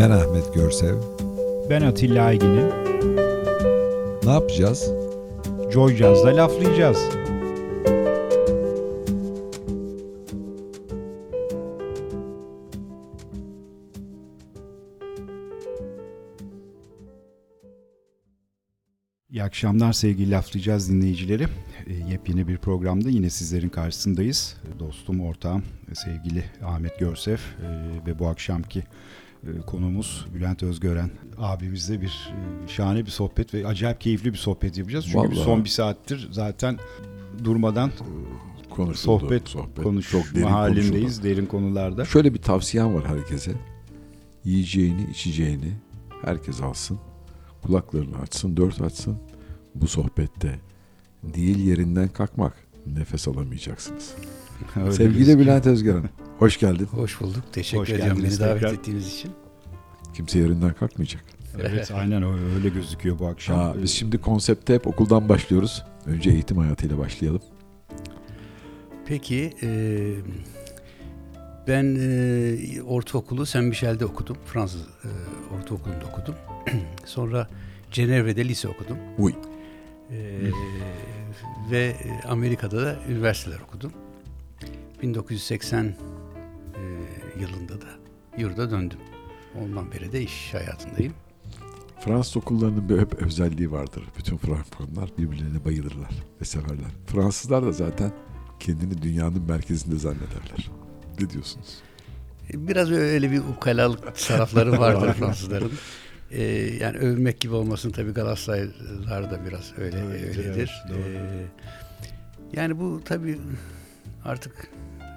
Ben Ahmet Görsev. Ben Atilla Aygin'im. Ne yapacağız? Joy Jazz'da laflayacağız. İyi akşamlar sevgili laflayacağız dinleyicileri. E, yepyeni bir programda yine sizlerin karşısındayız. Dostum, ortağım, sevgili Ahmet Görsev e, ve bu akşamki e, konumuz Bülent Özgören abimizle bir e, şahane bir sohbet ve acayip keyifli bir sohbet yapacağız. Çünkü Vallahi. son bir saattir zaten durmadan Konuşuldu, sohbet, sohbet. konuşma derin halindeyiz konuşuldu. derin konularda. Şöyle bir tavsiyem var herkese. Yiyeceğini, içeceğini herkes alsın. Kulaklarını açsın, dört açsın. Bu sohbette değil yerinden kalkmak, nefes alamayacaksınız. Öyle Sevgili gözüküyor. Bülent Özgören, hoş geldin. Hoş bulduk. Teşekkür Hoş ediyorum beni davet tekrar. ettiğiniz için. Kimse yerinden kalkmayacak. Evet aynen öyle, gözüküyor bu akşam. Ha, biz şimdi konsepte hep okuldan başlıyoruz. Önce eğitim hayatıyla başlayalım. Peki e, ben e, ortaokulu Saint Michel'de okudum. Fransız e, ortaokulunda okudum. Sonra Cenevre'de lise okudum. Uy. E, ve Amerika'da da üniversiteler okudum. 1980 e, yılında da yurda döndüm. Ondan beri de iş hayatındayım. Fransız okullarının bir hep özelliği vardır. Bütün Frankofonlar birbirlerine bayılırlar ve severler. Fransızlar da zaten kendini dünyanın merkezinde zannederler. Ne diyorsunuz? Biraz öyle bir ukalalık tarafları vardır Fransızların. Ee, yani övmek gibi olmasın tabii Galatasaraylılar da biraz öyle Öyledir, öyledir. evet, doğru. Ee, yani bu tabii artık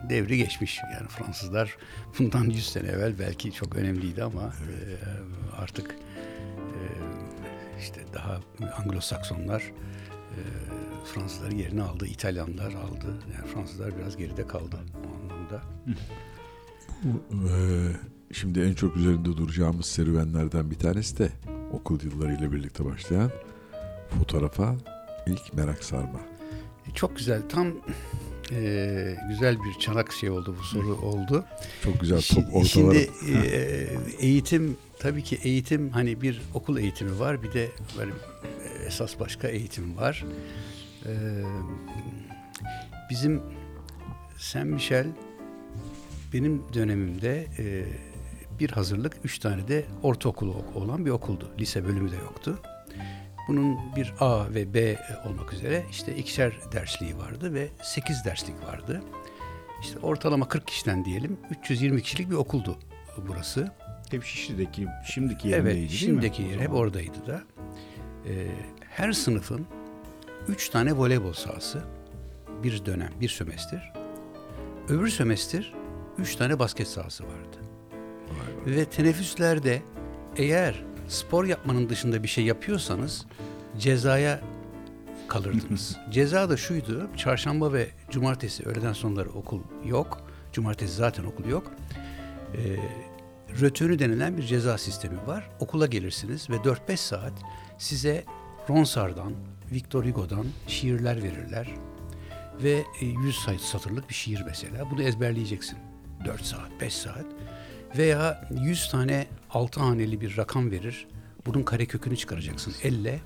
devri geçmiş. Yani Fransızlar bundan 100 sene evvel belki çok önemliydi ama e, artık e, işte daha Anglo-Saksonlar e, Fransızların yerini aldı, İtalyanlar aldı. Yani Fransızlar biraz geride kaldı o anlamda. Ee, şimdi en çok üzerinde duracağımız serüvenlerden bir tanesi de okul yıllarıyla birlikte başlayan fotoğrafa ilk merak sarma. Çok güzel. Tam e, güzel bir çanak şey oldu bu soru oldu. Çok güzel top ortaları. Şimdi e, eğitim tabii ki eğitim hani bir okul eğitimi var bir de böyle e, esas başka eğitim var. E, bizim Saint Michel benim dönemimde e, bir hazırlık, üç tane de ortaokulu ok- olan bir okuldu. Lise bölümü de yoktu. Bunun bir A ve B olmak üzere işte ikişer dersliği vardı ve sekiz derslik vardı. İşte ortalama 40 kişiden diyelim 320 kişilik bir okuldu burası. Hep Şişli'deki şimdiki yerindeydi Evet, değil şimdiki mi? O yer hep oradaydı da. Ee, her sınıfın üç tane voleybol sahası bir dönem, bir sömestr. Öbür sömestr üç tane basket sahası vardı. Vay. Ve teneffüslerde eğer spor yapmanın dışında bir şey yapıyorsanız cezaya kalırdınız. Ceza da şuydu. Çarşamba ve cumartesi öğleden sonları okul yok. Cumartesi zaten okul yok. Ee, rötönü denilen bir ceza sistemi var. Okula gelirsiniz ve 4-5 saat size Ronsard'dan, Victor Hugo'dan şiirler verirler. Ve e, 100 sayı satırlık bir şiir mesela. Bunu ezberleyeceksin. 4 saat, 5 saat. Veya 100 tane 6 haneli bir rakam verir. Bunun karekökünü çıkaracaksın elle.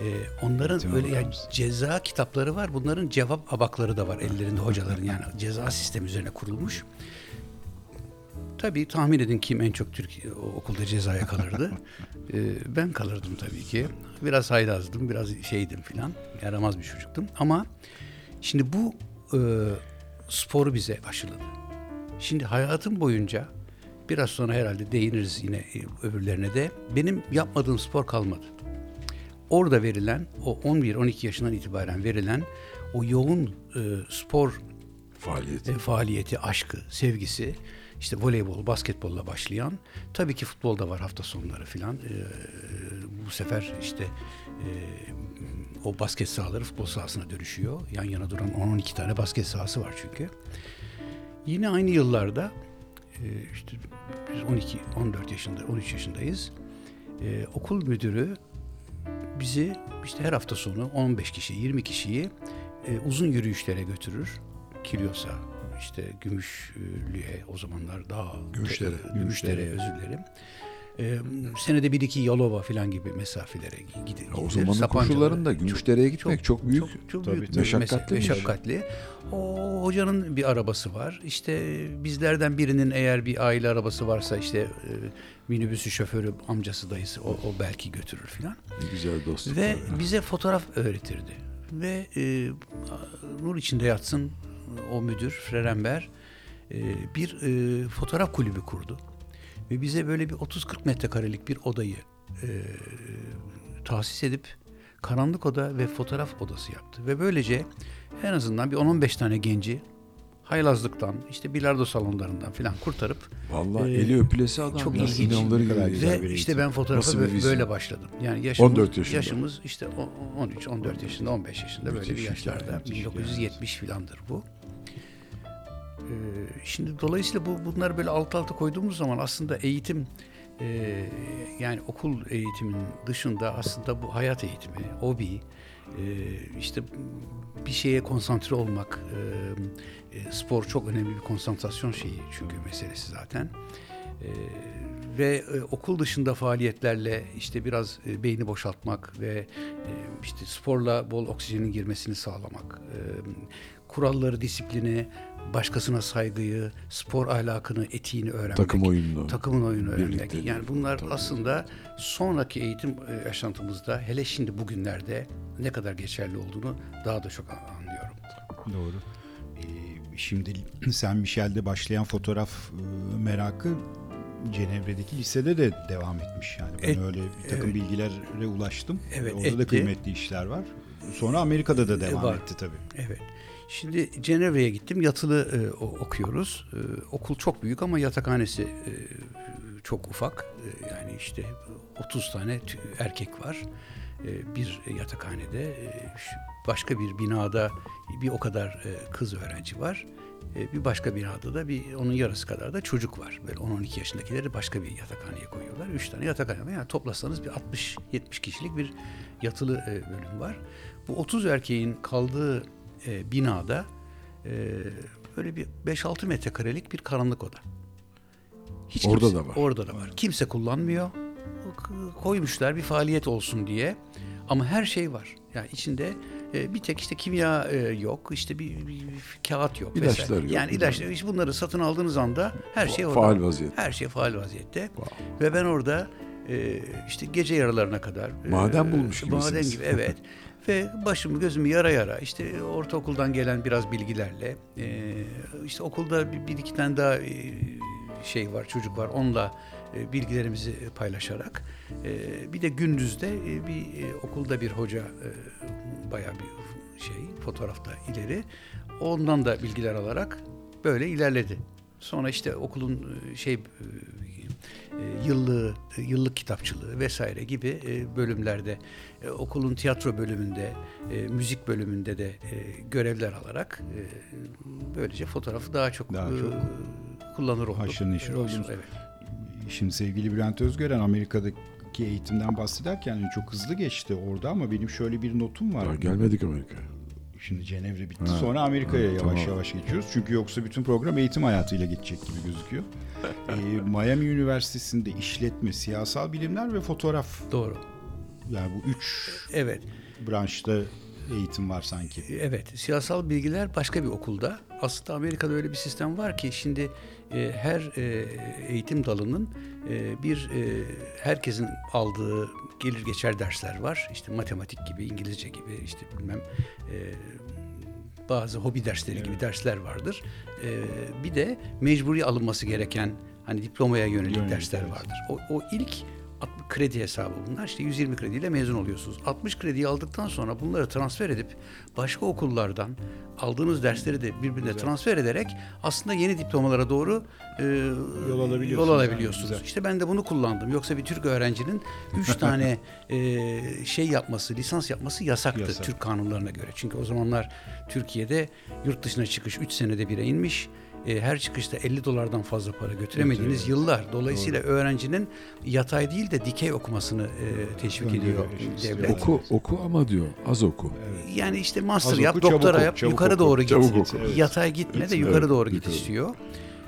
Ee, onların Eğitim öyle yani ceza kitapları var. Bunların cevap abakları da var ellerinde hocaların yani ceza sistemi üzerine kurulmuş. Tabii tahmin edin kim en çok Türkiye okulda cezaya kalırdı. Ee, ben kalırdım tabii ki. Biraz haylazdım, biraz şeydim filan. Yaramaz bir çocuktum. Ama şimdi bu e, sporu bize aşıladı. Şimdi hayatım boyunca biraz sonra herhalde değiniriz yine e, öbürlerine de. Benim yapmadığım spor kalmadı. Orada verilen o 11-12 yaşından itibaren verilen o yoğun e, spor Faaliyeti. e, faaliyeti, aşkı, sevgisi işte voleybol, basketbolla başlayan tabii ki futbolda var hafta sonları filan. E, bu sefer işte e, o basket sahaları futbol sahasına dönüşüyor. Yan yana duran 10-12 tane basket sahası var çünkü. Yine aynı yıllarda işte biz 12 14 yaşında 13 yaşındayız. E, okul müdürü bizi işte her hafta sonu 15 kişi 20 kişiyi e, uzun yürüyüşlere götürür. Kilyos'a işte Gümüşlü'ye o zamanlar daha Gümüşdere. Gümüşdere özür dilerim. e, senede bir iki Yalova falan gibi mesafelere gidilir. O zamanın koşullarında Gümüşdere'ye gitmek çok, çok büyük. Çok, çok büyük. Meşakkatli meşakkatli. O hocanın bir arabası var. İşte bizlerden birinin eğer bir aile arabası varsa işte e, minibüsü şoförü amcası dayısı o, o belki götürür filan. Ne güzel dostluk. Ve bize fotoğraf öğretirdi. Ve e, nur içinde yatsın o müdür Frerenber e, bir e, fotoğraf kulübü kurdu. Ve bize böyle bir 30-40 metrekarelik bir odayı e, tahsis edip karanlık oda ve fotoğraf odası yaptı. Ve böylece en azından bir 10-15 tane genci haylazlıktan, işte bilardo salonlarından filan kurtarıp Vallahi Ee, eli öpülesi adam. çok ya, ilginç. inanılır Ne kadar gibi. güzel bir işte ben fotoğrafa Nasıl bir bö- vizyon? böyle başladım. Yani yaşımız, 14 yaşında. yaşımız işte o- 13, 14 yaşında, 15 yaşında böyle bir yaşlarda. hikaye, müthiş 1970 filandır bu. Ee, şimdi dolayısıyla bu bunları böyle alt alta koyduğumuz zaman aslında eğitim e, yani okul eğitiminin dışında aslında bu hayat eğitimi, hobi, e, işte bir şeye konsantre olmak, e, e, spor çok önemli bir konsantrasyon şeyi çünkü meselesi zaten. E, ve e, okul dışında faaliyetlerle işte biraz beyni boşaltmak ve işte sporla bol oksijenin girmesini sağlamak, kuralları, disiplini, başkasına saygıyı, spor ahlakını, etiğini öğrenmek. Takım oyununu. Takımın oyunu öğrenmek. Yani bunlar Tabii. aslında sonraki eğitim e, yaşantımızda hele şimdi bugünlerde ne kadar geçerli olduğunu daha da çok anlıyorum. Doğru. Ee, şimdi sen Michel'de başlayan fotoğraf e, merakı Cenevre'deki lisede de devam etmiş yani. Ben Et- öyle bir takım evet. bilgilere ulaştım. Evet, Orada da etti. kıymetli işler var. Sonra Amerika'da da devam var. etti tabii. Evet. Şimdi Cenevre'ye gittim. Yatılı e, okuyoruz. E, okul çok büyük ama yatakhanesi e, çok ufak. E, yani işte 30 tane erkek var. E, bir yatakhanede. E, başka bir binada bir o kadar e, kız öğrenci var. E, bir başka binada da bir onun yarısı kadar da çocuk var. Böyle 10-12 yaşındakileri başka bir yatakhaneye koyuyorlar. 3 tane yatakhane. Yani toplasanız bir 60-70 kişilik bir yatılı e, bölüm var. Bu 30 erkeğin kaldığı e, binada e, böyle bir 5-6 metrekarelik bir karanlık oda. Hiç Orada kimse- da var. Orada da var. Kimse kullanmıyor. Koymuşlar bir faaliyet olsun diye. Ama her şey var. Yani içinde e, bir tek işte kimya e, yok, işte bir, bir- bir kağıt yok. İlaçlar vesaire. yok, Yani ilaçlar, işte bunları satın aldığınız anda her şey orada. Faal vaziyette. Her şey faal vaziyette. Wow. Ve ben orada e, işte gece yarılarına kadar e, Maden bulmuş Maden gibisiniz. gibi evet. Ve başımı gözümü yara yara işte ortaokuldan gelen biraz bilgilerle e, işte okulda bir, bir iki tane daha e, şey var çocuk var onunla e, bilgilerimizi paylaşarak e, bir de gündüzde e, bir e, okulda bir hoca e, bayağı bir şey fotoğrafta ileri ondan da bilgiler alarak böyle ilerledi. Sonra işte okulun e, şey e, e, yıllığı, e, yıllık kitapçılığı vesaire gibi e, bölümlerde e, okulun tiyatro bölümünde, müzik bölümünde de görevler alarak böylece fotoğrafı daha çok, Daha çok kullanır olduk. haşır neşir oldunuz. Evet. Şimdi sevgili Bülent Özgören Amerika'daki eğitimden bahsederken çok hızlı geçti orada ama benim şöyle bir notum var. Daha gelmedik Amerika'ya. Şimdi Cenevre bitti. Ha, Sonra Amerika'ya ha, yavaş tamam. yavaş geçiyoruz. Çünkü yoksa bütün program eğitim hayatıyla geçecek gibi gözüküyor. Ee, Miami Üniversitesi'nde işletme, siyasal bilimler ve fotoğraf. Doğru. Yani bu üç Evet. branşta eğitim var sanki. Evet, siyasal bilgiler başka bir okulda. Aslında Amerika'da öyle bir sistem var ki şimdi e, her e, eğitim dalının e, bir e, herkesin aldığı gelir geçer dersler var. İşte matematik gibi, İngilizce gibi, işte bilmem e, bazı hobi dersleri gibi dersler vardır. E, bir de mecburi alınması gereken hani diplomaya yönelik Yönelik, dersler evet. vardır. O, o ilk 60 kredi hesabı bunlar. İşte 120 krediyle mezun oluyorsunuz. 60 krediyi aldıktan sonra bunları transfer edip başka okullardan aldığınız dersleri de birbirine transfer ederek aslında yeni diplomalara doğru e, Yol alabiliyorsunuz. yol alabiliyorsunuz. Yani güzel. işte ben de bunu kullandım. Yoksa bir Türk öğrencinin 3 tane e, şey yapması, lisans yapması yasaktı Yasak. Türk kanunlarına göre. Çünkü o zamanlar Türkiye'de yurt dışına çıkış 3 senede bire inmiş. E, her çıkışta 50 dolardan fazla para götüremediğiniz Götürüyor. yıllar. Dolayısıyla öğrencinin yatay değil de dikey okumasını e, teşvik Öngörüyor, ediyor işte devlet. Oku, oku ama diyor az oku. Yani işte master Az yap, oku, doktora oku, yap, çabuk yukarı oku. doğru git. Çabuk oku. Evet. Yatay gitme de Evet, yukarı evet, doğru git yukarı. istiyor.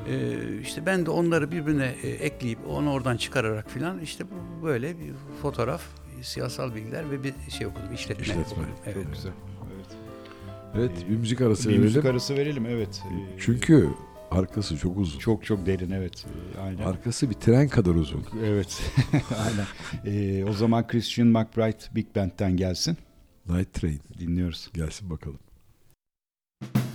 Ee, işte ben de onları birbirine e, ekleyip onu oradan çıkararak filan işte böyle bir fotoğraf, siyasal bilgiler ve bir şey okudum, işletme. İşletme. Evet. Çok güzel. Evet. Evet bir müzik arası bir verelim. müzik arası verelim evet. Ee, Çünkü arkası çok uzun. çok çok derin evet. Ee, Aynen. Arkası bir tren kadar uzun. Evet. Aynen. Ee, o zaman Christian McBride Big Band'den gelsin. Night Train Dinliyoruz. gelsin bakalım. Thank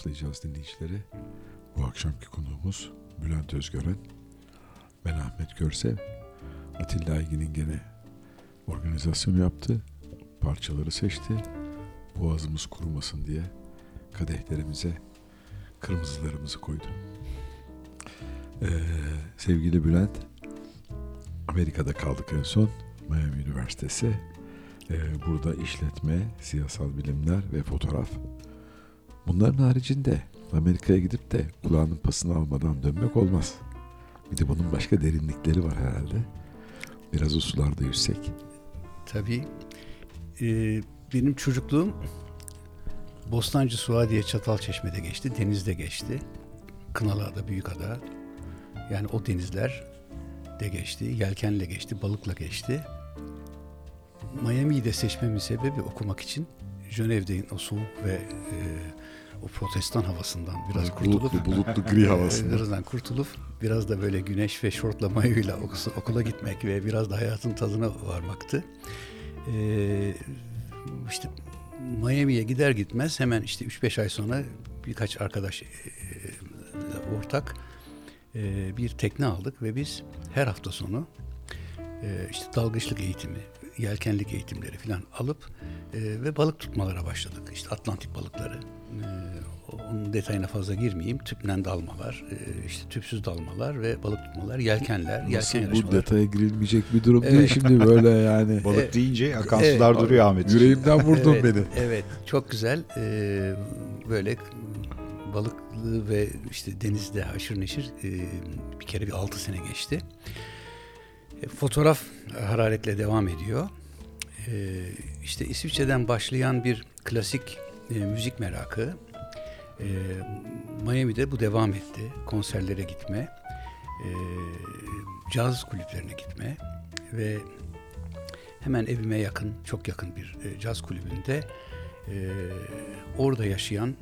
laflayacağız dinleyicileri. Bu akşamki konuğumuz Bülent Özgören. Ben Ahmet Görsev. Atilla Aygin'in gene organizasyonu yaptı. Parçaları seçti. Boğazımız kurumasın diye kadehlerimize kırmızılarımızı koydu. Ee, sevgili Bülent, Amerika'da kaldık en son. Miami Üniversitesi. Ee, burada işletme, siyasal bilimler ve fotoğraf. Bunların haricinde Amerika'ya gidip de kulağının pasını almadan dönmek olmaz. Bir de bunun başka derinlikleri var herhalde. Biraz o sularda yüzsek. Tabii. Ee, benim çocukluğum Bostancı Suadiye Çatalçeşme'de geçti, denizde geçti. Kınalıada, Büyükada. Yani o denizler de geçti, yelkenle geçti, balıkla geçti. Miami'yi de seçmemin sebebi okumak için Jönev'de o soğuk ve e, o protestan havasından biraz kurtulup bulutlu, bulutlu gri havasında. Birazdan kurtulup biraz da böyle güneş ve şortla mayoyla okula gitmek ve biraz da hayatın tadına varmaktı. Ee, işte Miami'ye gider gitmez hemen işte 3-5 ay sonra birkaç arkadaş e, ortak e, bir tekne aldık ve biz her hafta sonu e, işte dalgıçlık eğitimi, yelkenlik eğitimleri falan alıp e, ve balık tutmalara başladık. İşte Atlantik balıkları. E, onun detayına fazla girmeyeyim. Tüple dalmalar, e, işte tüpsüz dalmalar ve balık tutmalar, yelkenler, Nasıl yelken bu yarışmaları. detaya girilmeyecek bir durum değil Evet. şimdi böyle yani. Balık Evet. deyince akan Evet. sular duruyor Ahmet. Yüreğimden vurdun evet, beni. Evet, çok güzel. Ee, böyle balıklı ve işte denizde haşır neşir e, bir kere bir altı sene geçti. E, fotoğraf hararetle devam ediyor. E, işte İsviçre'den başlayan bir klasik e, müzik merakı. E, Miami'de bu devam etti. Konserlere gitme, e, caz kulüplerine gitme ve hemen evime yakın, çok yakın bir e, caz kulübünde e, orada yaşayan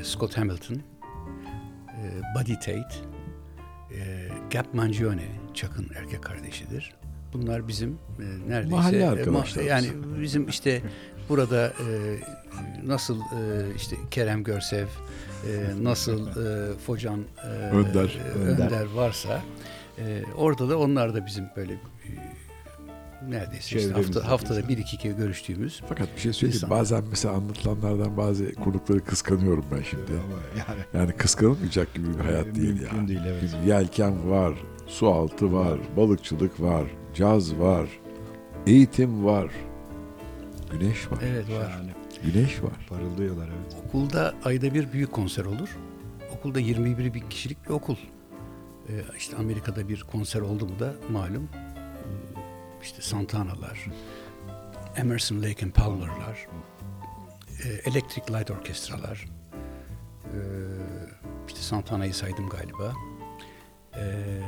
e, Scott Hamilton, e, Buddy Tate, e, Gap Mangione, Chuck'ın erkek kardeşidir. Bunlar bizim e, neredeyse Mahalle e, arkadaşlarımız. yani bizim işte burada e, nasıl e, işte Kerem Görsev, e, nasıl e, Focan e, Önder. e, Önder varsa e, orada da onlar da bizim böyle e, neredeyse işte hafta, haftada bir iki kere görüştüğümüz Fakat bir şey söyleyeyim. Bazen mesela anlatılanlardan bazı konukları kıskanıyorum ben şimdi. Yani Yani kıskanılmayacak gibi bir hayat değil mümkün ya. değil evet. Bir yelken var, su altı var, balıkçılık var, caz var, eğitim var, güneş var. evet var. Yani Güneş var. parıldıyorlar evet. Okulda ayda bir büyük konser olur. Okulda 21 bin kişilik bir okul. Ee, işte Amerika'da bir konser oldu mu da malum ee, işte Santana'lar, Emerson Lake and Palmer'lar, e, Electric Light Orkestralar, ee, işte Santana'yı saydım galiba. Ee,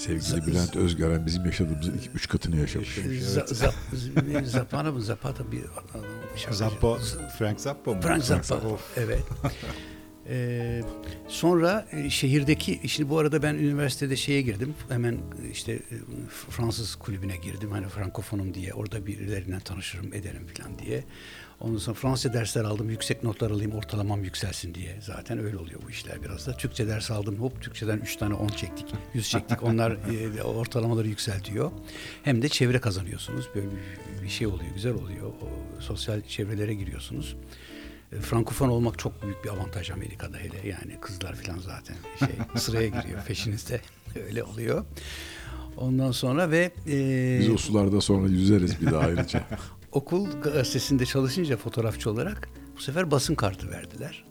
Sevgili Z- Bülent Özgören bizim yaşadığımızın iki, üç katını yaşamış. Z- Zap- Zapata mı Zapata bir şarkıcı. Zappa, Frank Zappa mı? Frank Zappa. Of. Evet. Ee, sonra e, şehirdeki, şimdi bu arada ben üniversitede şeye girdim. Hemen işte e, Fransız kulübüne girdim. Hani Frankofonum diye. Orada birilerinden tanışırım ederim falan diye. Ondan sonra Fransızca dersler aldım. Yüksek notlar alayım, ortalamam yükselsin diye. Zaten öyle oluyor bu işler biraz da. Türkçe ders aldım. Hop Türkçeden 3 tane 10 çektik. 100 çektik. Onlar e, ortalamaları yükseltiyor. Hem de çevre kazanıyorsunuz. Böyle bir, bir şey oluyor. Güzel oluyor. O, sosyal çevrelere giriyorsunuz. E, Frankofon olmak çok büyük bir avantaj Amerika'da hele yani kızlar falan zaten şey sıraya giriyor peşinizde öyle oluyor. Ondan sonra ve e, Biz o sularda sonra yüzeriz bir de ayrıca. okul gazetesinde çalışınca fotoğrafçı olarak bu sefer basın kartı verdiler.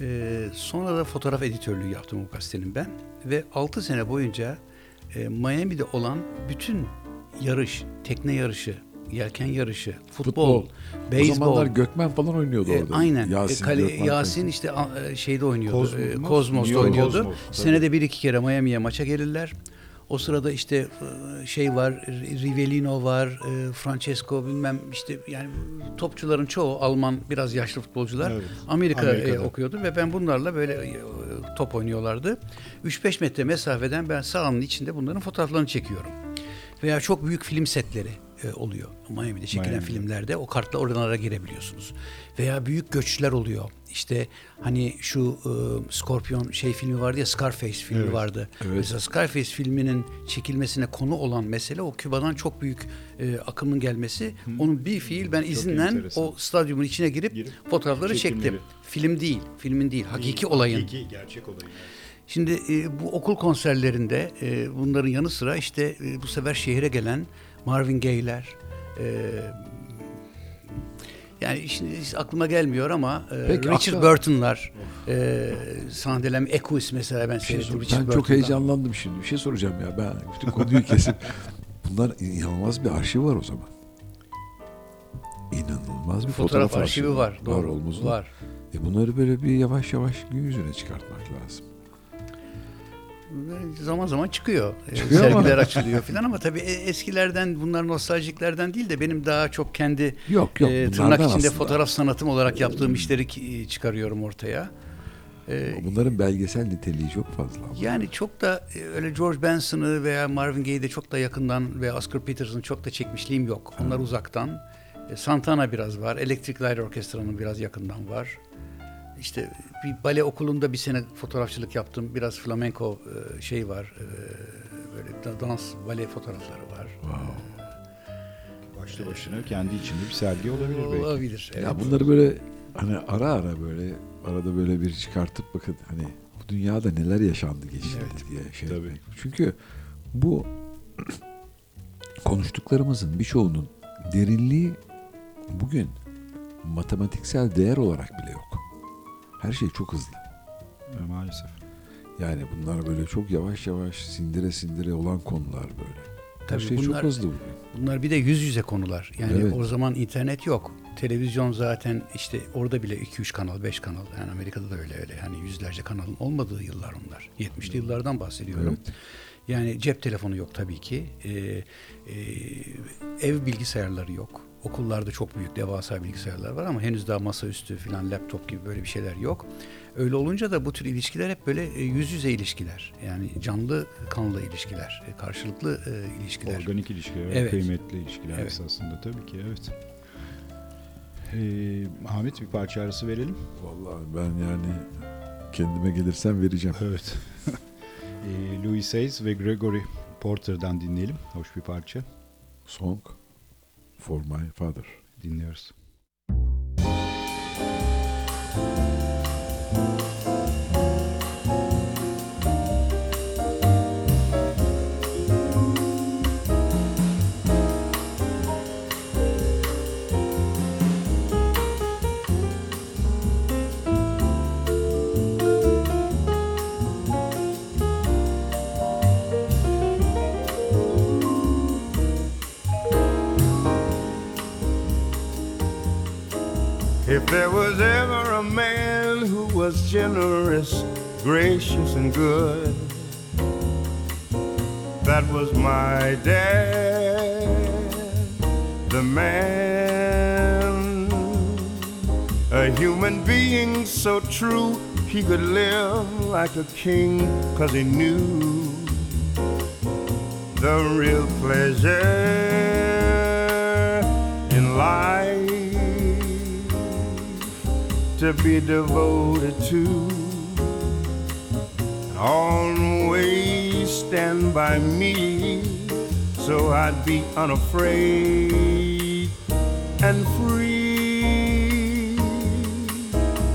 E, sonra da fotoğraf editörlüğü yaptım o gazetenin ben ve 6 sene boyunca e, Miami'de olan bütün yarış, tekne yarışı, yelken yarışı, futbol, Futbol. o beyzbol, zamanlar Gökmen falan oynuyordu e, orada. aynen. Yasin, E, kale- Gökmen Yasin falan. işte a- e, şeyde oynuyordu. Kozmos e? Kozmos'ta New oynuyordu. Kozmos. Senede bir iki kere Miami'ye maça gelirler. O sırada işte e, şey var, Rivellino var, e, Francesco bilmem işte yani topçuların çoğu Alman biraz yaşlı futbolcular Evet. Amerika e, Amerika'da. okuyordu ve ben bunlarla böyle top oynuyorlardı. 3-5 metre mesafeden ben sahanın içinde bunların fotoğraflarını çekiyorum. Veya çok büyük film setleri. oluyor. Miami'de çekilen Miami'de. filmlerde o kartla oralara girebiliyorsunuz. Veya büyük göçler oluyor. İşte hani şu e, Scorpion şey filmi vardı ya Scarface filmi Evet, vardı. evet. Mesela Scarface filminin çekilmesine konu olan mesele o Küba'dan çok büyük e, akımın gelmesi. Onun bir fiil ben izinden enteresan. o stadyumun içine girip, Girip fotoğrafları çekimleri. çektim. Film değil, filmin değil, hakiki olayın. Hakiki, gerçek olayın. Şimdi e, bu okul konserlerinde e, bunların yanı sıra işte e, bu sefer şehire gelen Marvin Gaye'ler e, yani şimdi hiç aklıma gelmiyor ama e, Peki, Richard akla- Burton'lar e, sahnelem Equus mesela ben şey seyrettim Richard ben çok Burton'dan. heyecanlandım şimdi. Bir şey soracağım ya. Ben bütün konuyu kesip bunlar inanılmaz bir arşiv var o zaman. İnanılmaz bir Fotoğraf, fotoğraf, arşivi var. Var Doğru. olmaz? Var. E bunları böyle bir yavaş yavaş gün yüzüne çıkartmak lazım. Zaman zaman çıkıyor. E, Çıkıyor. Sergiler açılıyor falan ama tabii e, eskilerden bunlar nostaljiklerden değil de benim daha çok kendi Yok yok. e, tırnak içinde aslında. fotoğraf sanatım olarak yaptığım işleri e, çıkarıyorum ortaya. Bunların belgesel niteliği çok fazla. ama. yani çok da öyle George Benson'ı veya Marvin Gaye'i de çok da yakından veya Oscar Peterson'ı çok da çekmişliğim yok. Onlar uzaktan. E, Santana biraz var. Electric Light Orchestra'nın biraz yakından var. İşte bir bale okulunda bir sene fotoğrafçılık yaptım. Biraz flamenco e, şey var. e, Böyle da- dans, bale fotoğrafları var. Başlı başına kendi içinde bir sergi olabilir belki. Olabilir. Evet. Ya bunları böyle hani ara ara böyle arada böyle bir çıkartıp bakın hani bu dünyada neler yaşandı geçti Evet. diye şey. Tabii. etmek. Çünkü bu konuştuklarımızın birçoğunun derinliği bugün matematiksel değer olarak bile yok. Her şey çok hızlı. E, Maalesef. Yani bunlar böyle çok yavaş yavaş sindire sindire olan konular böyle. Her Tabii şey bunlar- çok hızlı bugün. Bunlar bir de yüz yüze konular. Yani Evet. o zaman internet yok. Televizyon zaten işte orada bile 2-3 kanal, 5 kanal. Yani Amerika'da da öyle öyle. Hani yüzlerce kanalın olmadığı yıllar onlar. 70'li yıllardan bahsediyorum. Evet. Yani cep telefonu yok tabii ki. Ee, e, ev bilgisayarları yok. Okullarda çok büyük devasa bilgisayarlar var ama henüz daha masaüstü falan laptop gibi böyle bir şeyler yok. Öyle olunca da bu tür ilişkiler hep böyle e, yüz yüze ilişkiler. Yani canlı kanlı ilişkiler, e, karşılıklı e, ilişkiler. Organik ilişkiler, Evet. kıymetli ilişkiler Evet. esasında tabii ki evet. Ee, Ahmet bir parça arası verelim. Vallahi ben yani kendime gelirsem vereceğim. Evet. ee, Louis Hayes ve Gregory Porter'dan dinleyelim. Hoş bir parça. Song for my father. Dinliyoruz. Gracious, and good, that was my dad, the man. A human being so true, he could live like a king, cause he knew the real pleasure in life to be devoted to. Always stand by me so I'd be unafraid and free.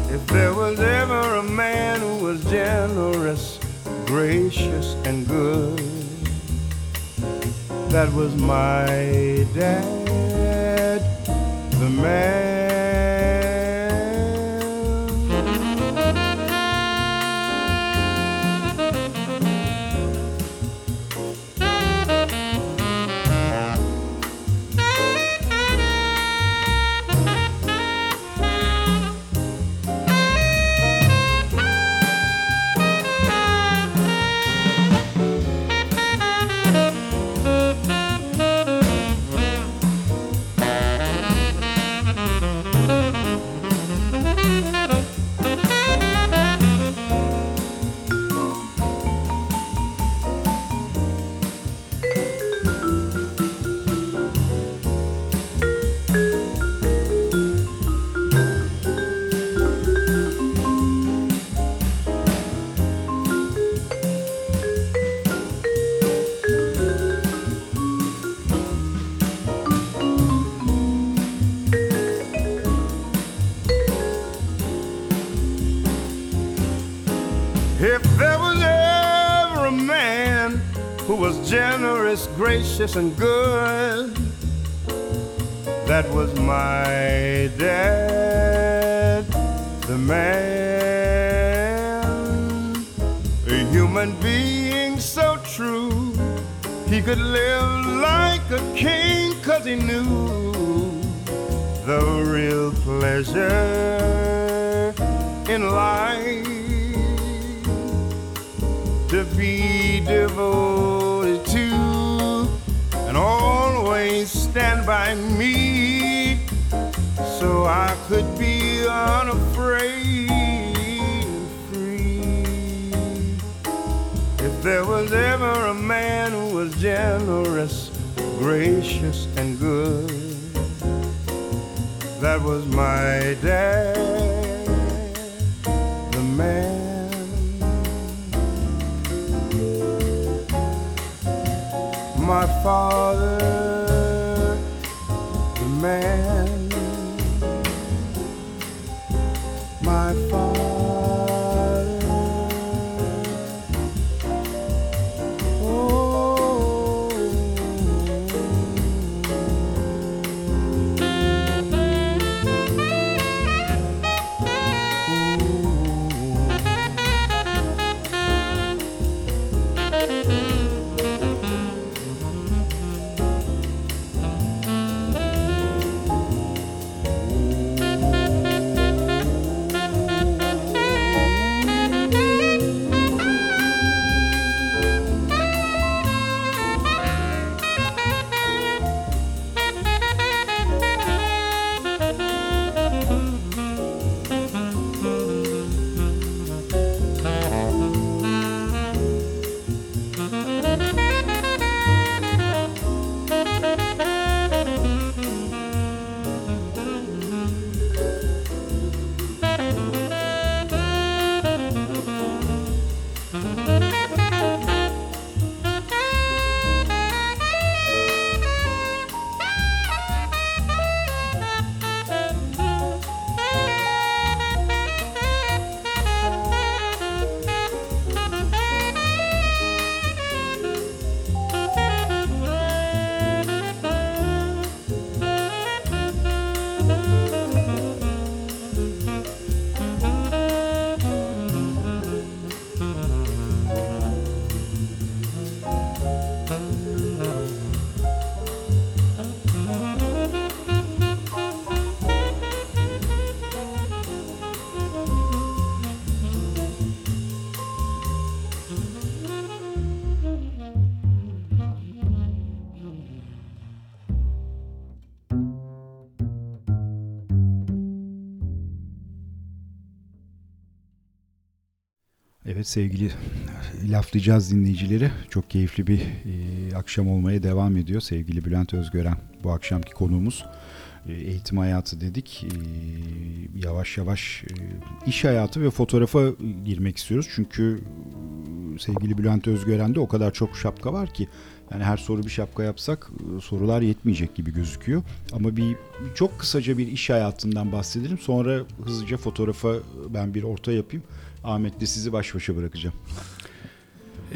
If there was ever a man who was generous, gracious, and good, that was my dad, the man. Gracious, and good. That was my dad, the man, a human being so true. He could live like a king cause he knew the real pleasure in life to be devoted free. If there was ever a man who was generous, gracious, and good, that was my dad, the man. My father, sevgili laflayacağız dinleyicileri. Çok keyifli bir e, akşam olmaya devam ediyor. Sevgili Bülent Özgören bu akşamki konuğumuz. E, eğitim hayatı dedik. E, yavaş yavaş e, iş hayatı ve fotoğrafa girmek istiyoruz. Çünkü e, sevgili Bülent Özgören'de o kadar çok şapka var ki yani her soru bir şapka yapsak e, sorular yetmeyecek gibi gözüküyor. Ama bir çok kısaca bir iş hayatından bahsedelim. Sonra hızlıca fotoğrafa ben bir orta yapayım. Ahmet'le sizi baş başa bırakacağım.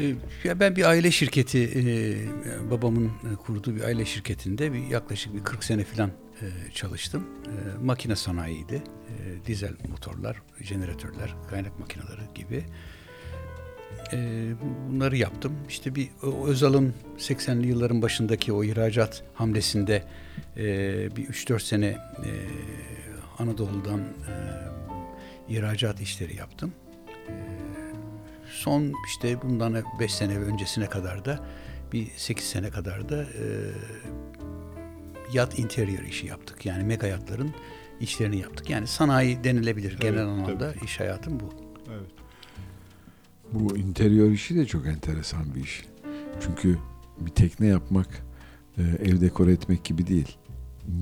Ee, Ya ben bir aile şirketi, e, babamın e, kurduğu bir aile şirketinde bir yaklaşık bir 40 sene falan e, çalıştım. Makine sanayiydi. Dizel motorlar, jeneratörler, kaynak makineleri gibi. Bunları yaptım. İşte bir Özal'ın 80'li yılların başındaki o ihracat hamlesinde bir 3-4 sene Anadolu'dan ihracat işleri yaptım. Son işte bundan 5 sene öncesine kadar da bir 8 sene kadar da e, yat interior işi yaptık. Yani mega yatların işlerini yaptık. Yani sanayi denilebilir Evet, genel anlamda tabii. iş hayatım bu. Evet. Bu interior işi de çok enteresan bir iş. Çünkü bir tekne yapmak, e, ev dekore etmek gibi değil.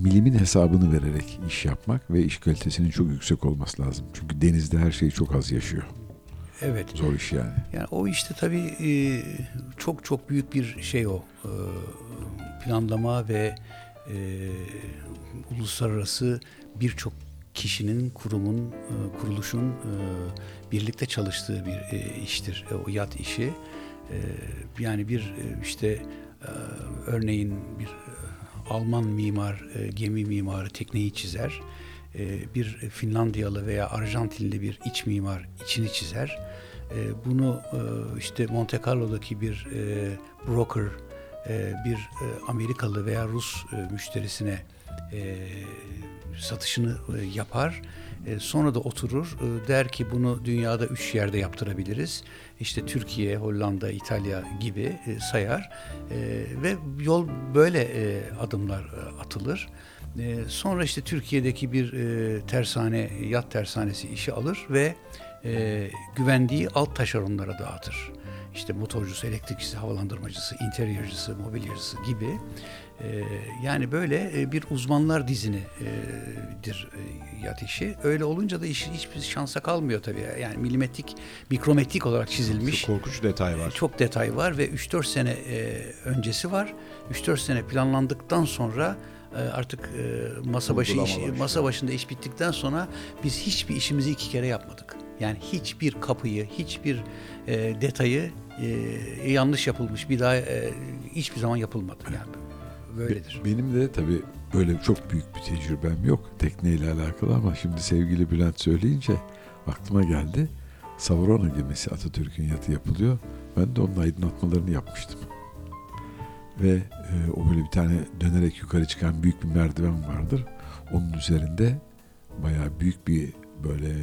Milimin hesabını vererek iş yapmak ve iş kalitesinin çok yüksek olması lazım. Çünkü denizde her şey çok az yaşıyor. Evet. Zor iş yani. Yani o işte tabii e, çok çok büyük bir şey o. E, planlama ve e, uluslararası birçok kişinin, kurumun, kuruluşun birlikte çalıştığı bir iştir o yat işi. Yani bir işte örneğin bir Alman mimar, gemi mimarı tekneyi çizer. E, bir Finlandiyalı veya Arjantinli bir iç mimar içini çizer. E, bunu e, işte Monte Carlo'daki bir broker, bir Amerikalı veya Rus müşterisine satışını yapar. Sonra da oturur der ki bunu dünyada üç yerde yaptırabiliriz. İşte Türkiye, Hollanda, İtalya gibi sayar ve yol böyle adımlar atılır. E, sonra işte Türkiye'deki bir e, tersane, yat tersanesi işi alır ve e, güvendiği alt taşeronlara dağıtır. İşte motorcusu, elektrikçisi, havalandırmacısı, interyercisi, mobilyacısı gibi. E, yani böyle e, bir uzmanlar dizinidir e, yat işi. Öyle olunca da iş hiçbir şansa kalmıyor tabii. Yani milimetrik, mikrometrik olarak çizilmiş. Çok korkunç detay var. Çok detay var ve 3-4 sene e, öncesi var. 3-4 sene planlandıktan sonra e, artık e, masa başı iş, masa başında iş bittikten sonra biz hiçbir işimizi iki kere yapmadık. Yani hiçbir kapıyı, hiçbir e, detayı e, yanlış yapılmış bir daha e, hiçbir zaman yapılmadı. Yani böyledir. Benim de tabii böyle çok büyük bir tecrübem yok tekneyle alakalı ama şimdi sevgili Bülent söyleyince aklıma geldi. Savrona gemisi Atatürk'ün yatı yapılıyor. Ben de onun aydınlatmalarını yapmıştım. Ve e, o böyle bir tane dönerek yukarı çıkan büyük bir merdiven vardır. Onun üzerinde bayağı büyük bir böyle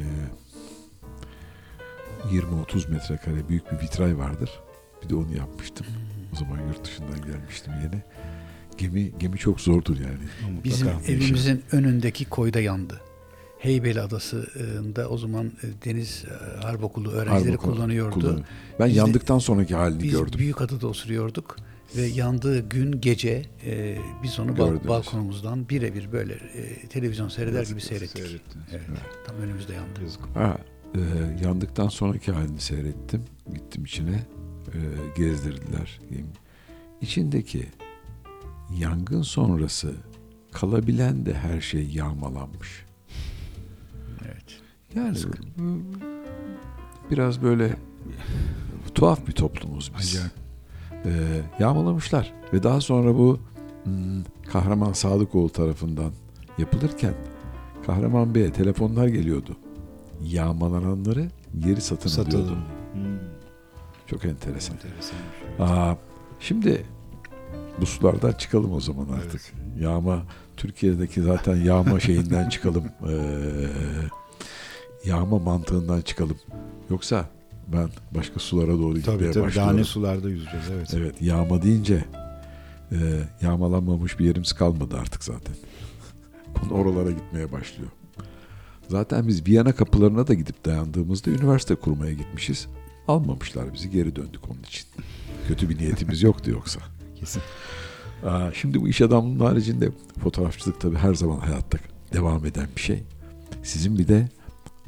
20-30 metrekare büyük bir vitray vardır. Bir de onu yapmıştım. O zaman yurt dışından gelmiştim yeni. Gemi gemi çok zordur yani. Bizim Mutlaka. evimizin önündeki koyda yandı. Heybeli Adası'nda o zaman e, Deniz e, Harp Okulu öğrencileri Harp Okulu kullanıyordu. kullanıyor. Ben Biz de- yandıktan sonraki halini Biz gördüm. büyük adada oturuyorduk ve yandığı gün gece e, biz onu Gördünüz. balkonumuzdan birebir böyle e, televizyon seyreder gibi seyrettik. Seyrettiniz. Evet, tam önümüzde yandı. Yazık. Ha, e, yandıktan sonraki halini seyrettim. Gittim içine. E, gezdirdiler. İçindeki yangın sonrası kalabilen de her şey yağmalanmış. Evet. Yani e, biraz böyle tuhaf bir toplumuz biz. Acayip. E, yağmalamışlar ve daha sonra bu hmm, Kahraman Sadıkoğlu tarafından yapılırken Kahraman Bey'e telefonlar geliyordu. Yağmalananları geri satın alıyordu. Satalım. Hmm. Çok enteresan. Aa, şimdi bu sulardan çıkalım o zaman artık. Yağma Türkiye'deki zaten yağma şeyinden çıkalım. Ee, yağma mantığından çıkalım. Yoksa ben başka sulara doğru gitmeye Tabii tabii daha başlıyorum. ne sularda yüzeceğiz evet. Evet yağma deyince e, yağmalanmamış bir yerimiz kalmadı artık zaten. Konu oralara gitmeye başlıyor. Zaten biz Viyana kapılarına da gidip dayandığımızda üniversite kurmaya gitmişiz. Almamışlar bizi geri döndük onun için. Kötü bir niyetimiz yoktu yoksa. Kesin. Aa, şimdi bu iş adamlığının haricinde fotoğrafçılık tabii her zaman hayatta devam eden bir şey. Sizin bir de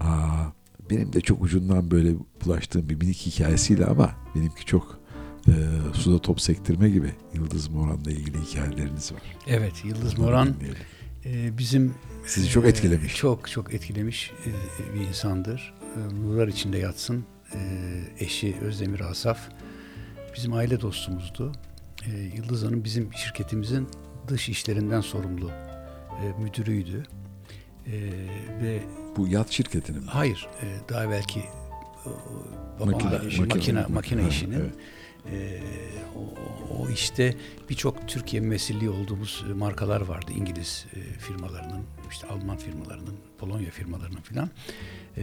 aa, benim de çok ucundan böyle bulaştığım bir minik hikayesiyle ama benimki çok e, suda top sektirme gibi Yıldız Moran'la ilgili hikayeleriniz var. Evet, Yıldız Onları Moran e, bizim Sizi çok e, etkilemiş. Çok çok etkilemiş e, bir insandır. E, Nurlar içinde yatsın. E, eşi Özdemir Asaf bizim aile dostumuzdu. E, Yıldız Hanım bizim şirketimizin dış işlerinden sorumlu e, müdürüydü. E, ve Bu yat şirketinin mi? hayır, e, daha belki babam Makine- işi, makine- makine, makine, Ha, işinin evet. e, o, o işte birçok Türkiye mesilli olduğumuz markalar vardı. İngiliz e, firmalarının, işte Alman firmalarının, Polonya firmalarının filan. E,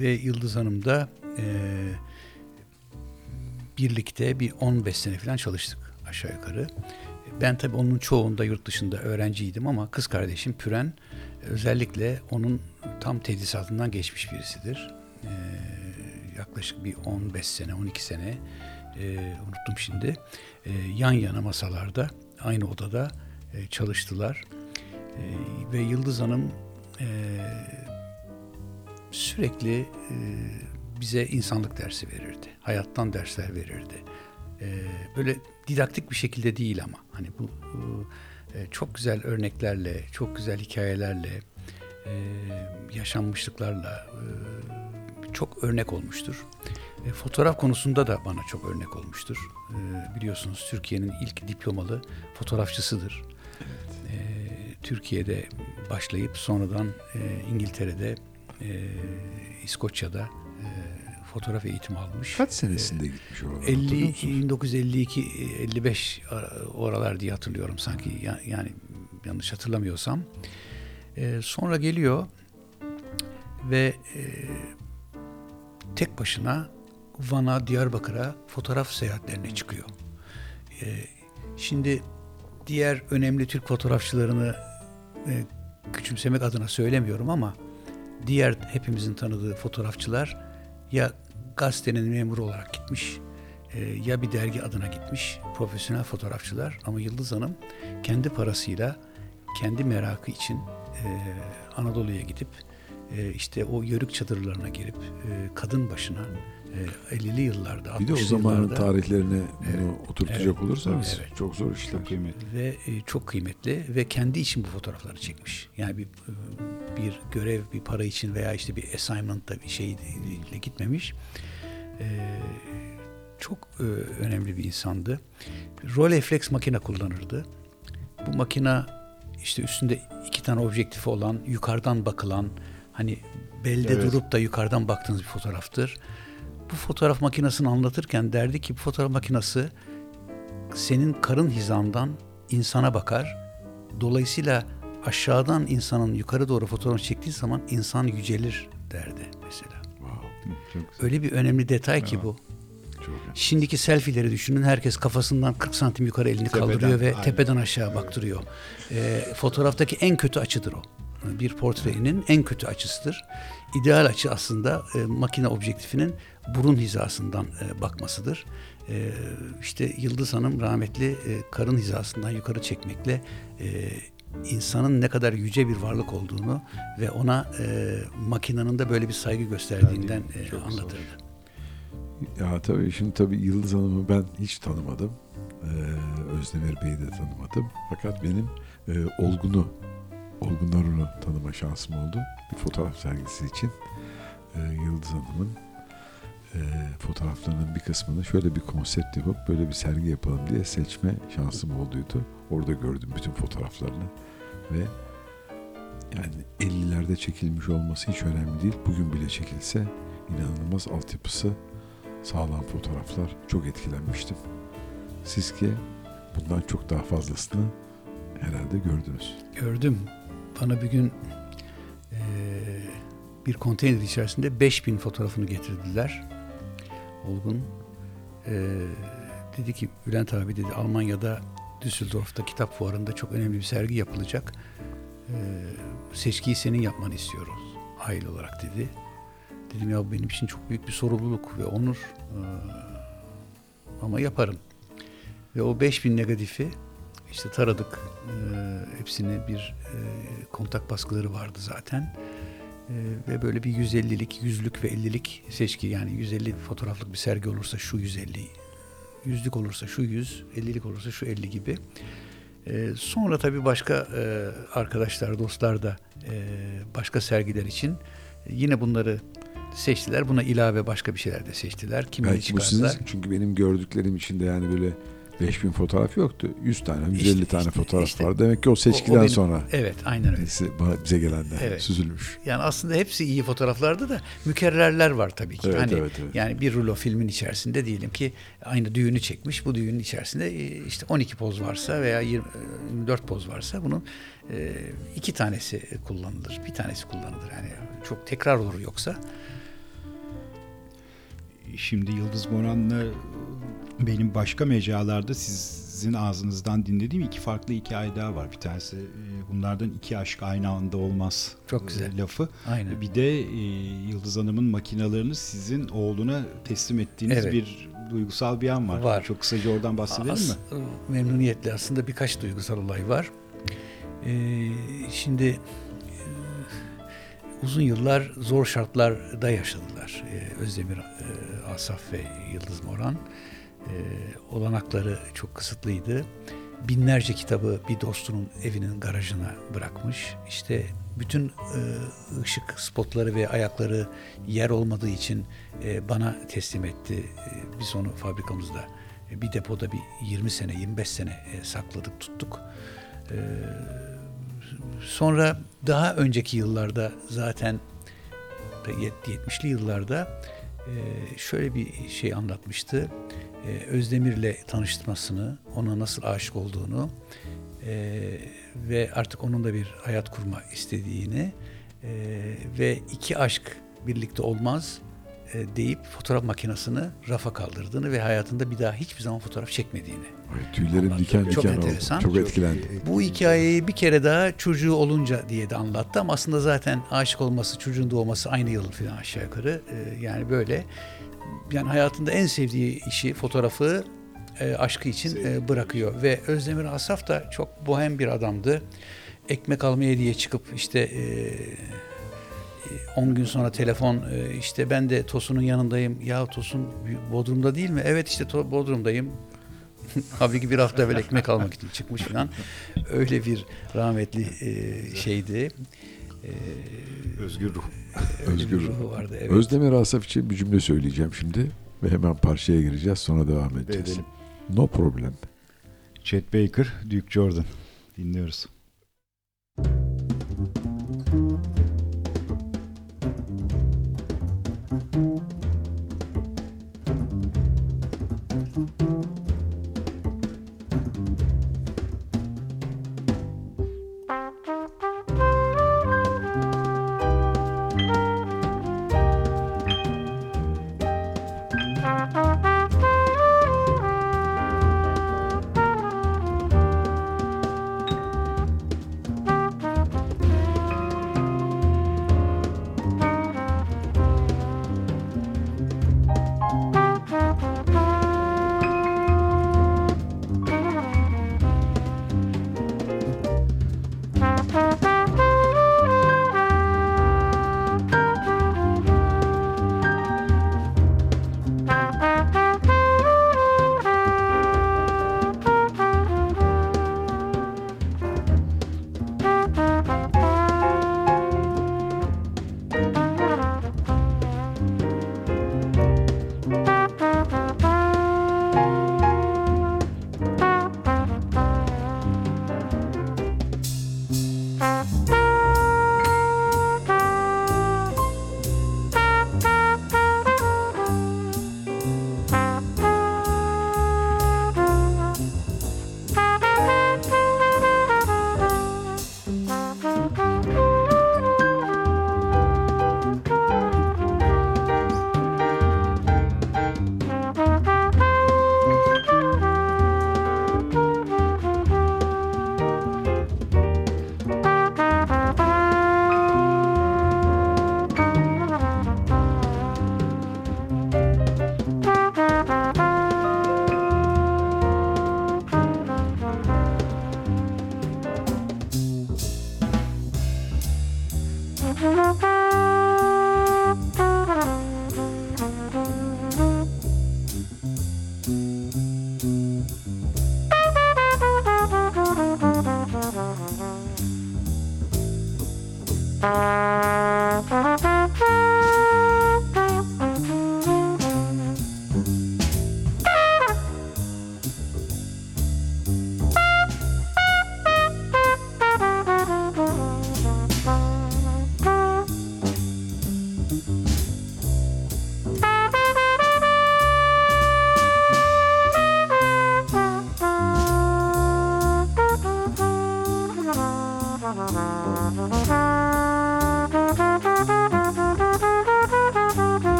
ve Yıldız Hanım da e, birlikte bir 15 sene falan çalıştık aşağı yukarı. Ben tabii onun çoğunda yurt dışında öğrenciydim ama kız kardeşim Püren özellikle onun tam tedrisatından geçmiş birisidir. Ee, yaklaşık bir 15 sene, 12 sene e, unuttum şimdi. E, yan yana masalarda, aynı odada e, çalıştılar. E, ve Yıldız Hanım e, sürekli e, bize insanlık dersi verirdi. Hayattan dersler verirdi. E, böyle didaktik bir şekilde değil ama hani bu e, çok güzel örneklerle, çok güzel hikayelerle, e, yaşanmışlıklarla e, çok örnek olmuştur. E, fotoğraf konusunda da bana çok örnek olmuştur. Biliyorsunuz Türkiye'nin ilk diplomalı fotoğrafçısıdır. E, Türkiye'de başlayıp sonradan İngiltere'de, İskoçya'da fotoğraf eğitimi almış. Kaç senesinde gitmiş oralara? 50 hatırlıyor musunuz? 1952 55 ara- oralar diye hatırlıyorum sanki Ya- yani yanlış hatırlamıyorsam. Ee, sonra geliyor ve e, tek başına Van'a, Diyarbakır'a fotoğraf seyahatlerine çıkıyor. Ee, şimdi diğer önemli Türk fotoğrafçılarını e, küçümsemek adına söylemiyorum ama diğer hepimizin tanıdığı fotoğrafçılar ya gazetenin memuru olarak gitmiş e, ya bir dergi adına gitmiş profesyonel fotoğrafçılar ama Yıldız Hanım kendi parasıyla kendi merakı için e, Anadolu'ya gidip e, işte o yörük çadırlarına girip kadın başına e, 50'li yıllarda Bir de o 60'lı zamanın yıllarda tarihlerine bunu Evet. oturtacak Evet. olursanız Evet. çok zor işler. Çok kıymetli. ve çok kıymetli ve kendi için bu fotoğrafları çekmiş. Yani bir bir görev, bir para için veya işte bir assignment'ta bir şeyle gitmemiş. E, çok e, önemli bir insandı. Rolleiflex makine kullanırdı. Bu makine işte üstünde iki tane objektifi olan, yukarıdan bakılan, hani belde Evet. durup da yukarıdan baktığınız bir fotoğraftır. Bu fotoğraf makinesini anlatırken derdi ki bu fotoğraf makinesi senin karın hizandan insana bakar. Dolayısıyla aşağıdan insanın yukarı doğru fotoğraf çektiği zaman insan yücelir derdi mesela. Wow, Çok güzel. Öyle bir önemli detay ki bu. çok Şimdiki selfie'leri düşünün. Herkes kafasından 40 santim yukarı elini Tepeden, kaldırıyor ve aynen. tepeden aşağı baktırıyor. Ee, fotoğraftaki en kötü açıdır o. Bir portrenin en kötü açısıdır. İdeal açı aslında e, makine objektifinin burun hizasından e, bakmasıdır. E, işte Yıldız Hanım rahmetli e, karın hizasından yukarı çekmekle e, insanın ne kadar yüce bir varlık olduğunu ve ona e, makinenin de böyle bir saygı gösterdiğinden e, anlatırdı. Ya tabii şimdi tabii Yıldız Hanım'ı ben hiç tanımadım. Ee, Özdemir Bey'i de tanımadım. Fakat benim e, Olgun'u, Olgun Arun'u tanıma şansım oldu. Bir fotoğraf sergisi için e, Yıldız Hanım'ın e, fotoğraflarının bir kısmını şöyle bir konsept yapıp böyle bir sergi yapalım diye seçme şansım olduydu. Orada gördüm bütün fotoğraflarını ve yani 50'lerde çekilmiş olması hiç önemli değil. Bugün bile çekilse inanılmaz altyapısı sağlam fotoğraflar. Çok etkilenmiştim. Siz ki bundan çok daha fazlasını herhalde gördünüz. Gördüm. Bana bir gün eee, bir konteyner içerisinde 5000 fotoğrafını getirdiler. Olgun. Eee, dedi ki Bülent abi dedi Almanya'da Düsseldorf'ta kitap fuarında çok önemli bir sergi yapılacak. Eee, seçkiyi senin yapmanı istiyoruz aile olarak dedi. Dedim ya benim için çok büyük bir sorumluluk ve onur. Eee, ama yaparım. Ve o 5000 negatifi işte taradık. Ee, hepsini bir e, kontak baskıları vardı zaten. Ee, ve böyle bir 150'lik, yüzlük ve 50'lik seçki yani 150 fotoğraflık bir sergi olursa şu 150, yüzlük olursa şu 100, 50'lik olursa şu 50 gibi. Ee, sonra tabii başka e, arkadaşlar, dostlar da e, başka sergiler için yine bunları seçtiler. Buna ilave başka bir şeyler de seçtiler. Kimleri Belki bu çıkardılar. sizin çünkü benim gördüklerim içinde yani böyle 5000 fotoğraf yoktu. 100 tane, 150 İşte- tane işte- fotoğraf işte. var. Demek ki o O- o seçkiden benim- sonra Evet, aynen öyle. bize, bize gelenler Evet. süzülmüş. Yani aslında hepsi iyi fotoğraflarda da mükerrerler var tabii ki. Evet, hani evet, evet. yani bir rulo filmin içerisinde diyelim ki aynı düğünü çekmiş. Bu düğünün içerisinde e, işte 12 poz varsa veya 20, 24 poz varsa bunun e, iki tanesi kullanılır. Bir tanesi kullanılır. Yani çok tekrar olur yoksa. Şimdi Yıldız Moran'la benim başka mecralarda sizin ağzınızdan dinlediğim iki farklı hikaye daha var. Bir tanesi e, bunlardan iki aşk aynı anda olmaz Çok güzel. e, lafı. Aynen. Bir de e, Yıldız Hanım'ın makinalarını sizin oğluna teslim ettiğiniz Evet. bir duygusal bir an var. Var. Çok kısaca oradan bahsedelim As- mi? Memnuniyetle aslında birkaç duygusal olay var. Ee, şimdi e, uzun yıllar zor şartlarda yaşadılar. Ee, Özdemir e, Asaf ve Yıldız Moran. Ee, olanakları çok kısıtlıydı binlerce kitabı bir dostunun evinin garajına bırakmış. İşte bütün e, ışık spotları ve ayakları yer olmadığı için e, bana teslim etti. E, biz onu fabrikamızda e, bir depoda bir 20 sene 25 sene e, sakladık tuttuk. E, sonra daha önceki yıllarda zaten 70'li yıllarda şöyle bir şey anlatmıştı. Özdemir'le tanıştırmasını, ona nasıl aşık olduğunu ve artık onun da bir hayat kurma istediğini ve iki aşk birlikte olmaz deyip fotoğraf makinesini rafa kaldırdığını ve hayatında bir daha hiçbir zaman fotoğraf çekmediğini. Ay, tüylerim diken Çok diken enteresan. oldu. Çok etkilendim. Bu hikayeyi bir kere daha çocuğu olunca diye de anlattı ama aslında zaten aşık olması, çocuğun doğması aynı yıl falan aşağı yukarı. Ee, yani böyle yani hayatında en sevdiği işi, fotoğrafı e, aşkı için e, bırakıyor. Ve Özdemir Asaf da çok bohem bir adamdı. Ekmek almaya diye çıkıp işte e, 10 gün sonra telefon e, işte ben de Tosun'un yanındayım. Ya Tosun Bodrum'da değil mi? Evet işte Bodrum'dayım. Halbuki bir hafta evvel ekmek almak için çıkmış falan. Öyle bir rahmetli e, şeydi. E, Özgür ruh. bir Özgür. ruhu vardı. Evet. Özdemir Asaf için bir cümle söyleyeceğim şimdi ve hemen parçaya gireceğiz sonra devam edeceğiz. Edelim. No problem. Chet Baker, Duke Jordan. Dinliyoruz.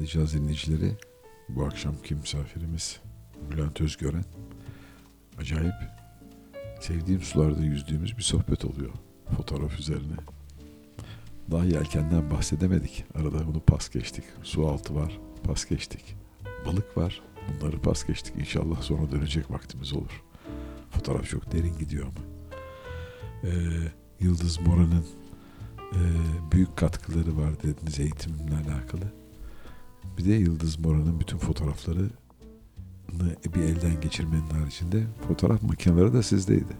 Laflayacağız dinleyicileri. Bu akşamki misafirimiz Bülent Özgören. Acayip sevdiğim sularda yüzdüğümüz bir sohbet oluyor fotoğraf üzerine. Daha yelkenden bahsedemedik. Arada bunu pas geçtik. Su altı var, pas geçtik. Balık var, bunları pas geçtik. İnşallah sonra dönecek vaktimiz olur. Fotoğraf çok derin gidiyor ama. Ee, Yıldız Mora'nın e, büyük katkıları var dediniz eğitimimle alakalı. Bir de Yıldız Mora'nın bütün fotoğrafları bir elden geçirmenin haricinde fotoğraf makineleri de sizdeydi.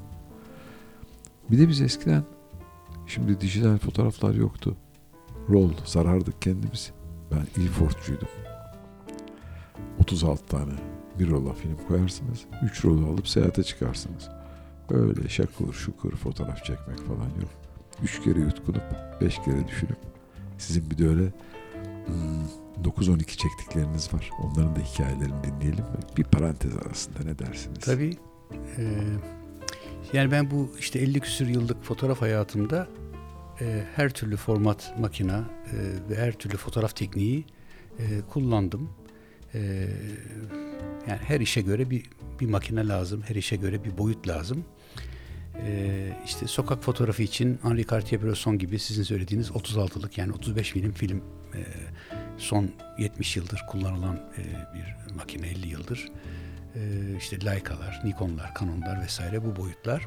Bir de biz eskiden şimdi dijital fotoğraflar yoktu. Roll sarardık kendimiz. Ben Ilford'cuydum. 36 tane bir rola film koyarsınız. 3 rolu alıp seyahate çıkarsınız. Böyle şakur şukur fotoğraf çekmek falan yok. 3 kere yutkunup 5 kere düşünüp sizin bir de öyle hmm, 9-12 çektikleriniz var. Onların da hikayelerini dinleyelim. Bir parantez arasında ne dersiniz? Tabii. E, yani ben bu işte 50 küsür yıllık fotoğraf hayatımda e, her türlü format makina e, ve her türlü fotoğraf tekniği e, kullandım. E, yani her işe göre bir bir makine lazım, her işe göre bir boyut lazım. Ee, işte sokak fotoğrafı için Henri Cartier-Bresson gibi sizin söylediğiniz 36'lık yani 35 milim film e, son 70 yıldır kullanılan e, bir makine 50 yıldır. E, işte Leica'lar, Nikon'lar, Canon'lar vesaire bu boyutlar.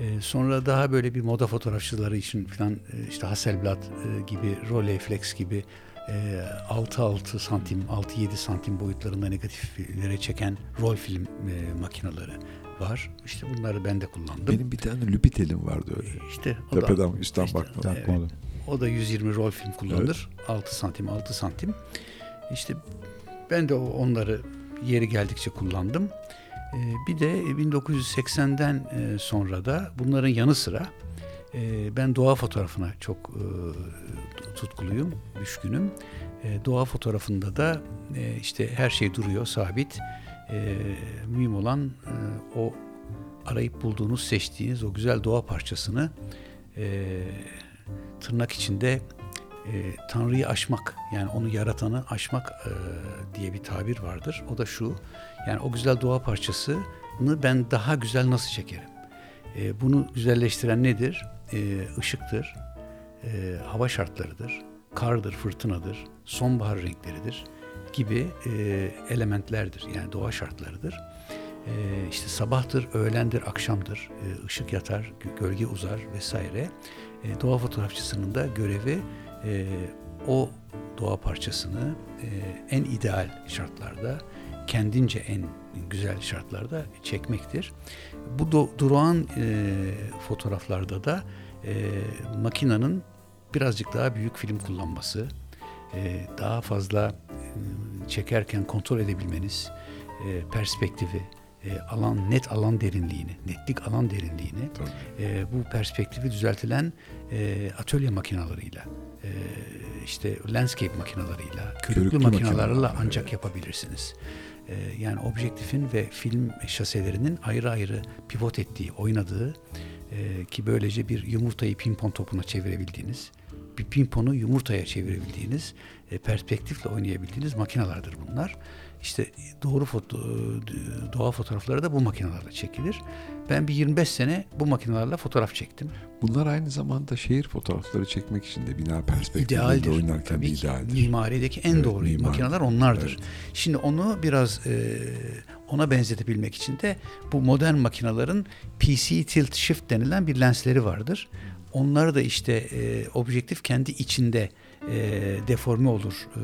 E, sonra daha böyle bir moda fotoğrafçıları için falan e, işte Hasselblad e, gibi, Rolleiflex gibi e, 6-6 santim, 6-7 santim boyutlarında negatiflere çeken rol film e, makineleri var. İşte bunları ben de kullandım. Benim bir tane Lübitel'im vardı öyle. İşte o Tepeden da, üstten işte, bakmadan. Evet, o da 120 rol film kullanır. Evet. 6 santim 6 santim. İşte ben de onları yeri geldikçe kullandım. Ee, bir de 1980'den e, sonra da bunların yanı sıra e, ben doğa fotoğrafına çok e, tutkuluyum, düşkünüm. Doğa fotoğrafında da işte her şey duruyor, sabit. Mühim olan o arayıp bulduğunuz, seçtiğiniz o güzel doğa parçasını tırnak içinde e, Tanrı'yı aşmak yani onu yaratanı aşmak e, diye bir tabir vardır. O da şu yani o güzel doğa parçasını ben daha güzel nasıl çekerim? E, bunu güzelleştiren nedir? E, ışıktır, e, hava şartlarıdır, kardır, fırtınadır, sonbahar renkleridir gibi e, elementlerdir yani doğa şartlarıdır. E, işte sabahtır, öğlendir, akşamdır, e, ışık yatar, gölge uzar vesaire. E, doğa fotoğrafçısının da görevi e, o doğa parçasını e, en ideal şartlarda, kendince en güzel şartlarda çekmektir. Bu do, durağan e, fotoğraflarda da e, makinanın birazcık daha büyük film kullanması, e, daha fazla e, çekerken kontrol edebilmeniz, e, perspektifi, e, alan net alan derinliğini, netlik alan derinliğini e, bu perspektifi düzeltilen e, atölye makinalarıyla e, işte landscape makinalarıyla, körüklü, körüklü makinalarla ancak evet. yapabilirsiniz. E, yani objektifin ve film şaselerinin ayrı ayrı pivot ettiği, oynadığı e, ki böylece bir yumurtayı pimpon topuna çevirebildiğiniz, bir pimponu yumurtaya çevirebildiğiniz, e, perspektifle oynayabildiğiniz makinalardır bunlar. İşte doğru foto, doğa fotoğrafları da bu makinelerle çekilir. Ben bir 25 sene bu makinelerle fotoğraf çektim. Bunlar aynı zamanda şehir fotoğrafları çekmek için de bina perspektifinde oynarken Tabii idealdir. Mimarideki en evet, doğru mimari. makineler onlardır. Evet. Şimdi onu biraz e, ona benzetebilmek için de bu modern makinelerin PC tilt shift denilen bir lensleri vardır. Onları da işte e, objektif kendi içinde e, deforme olur. E,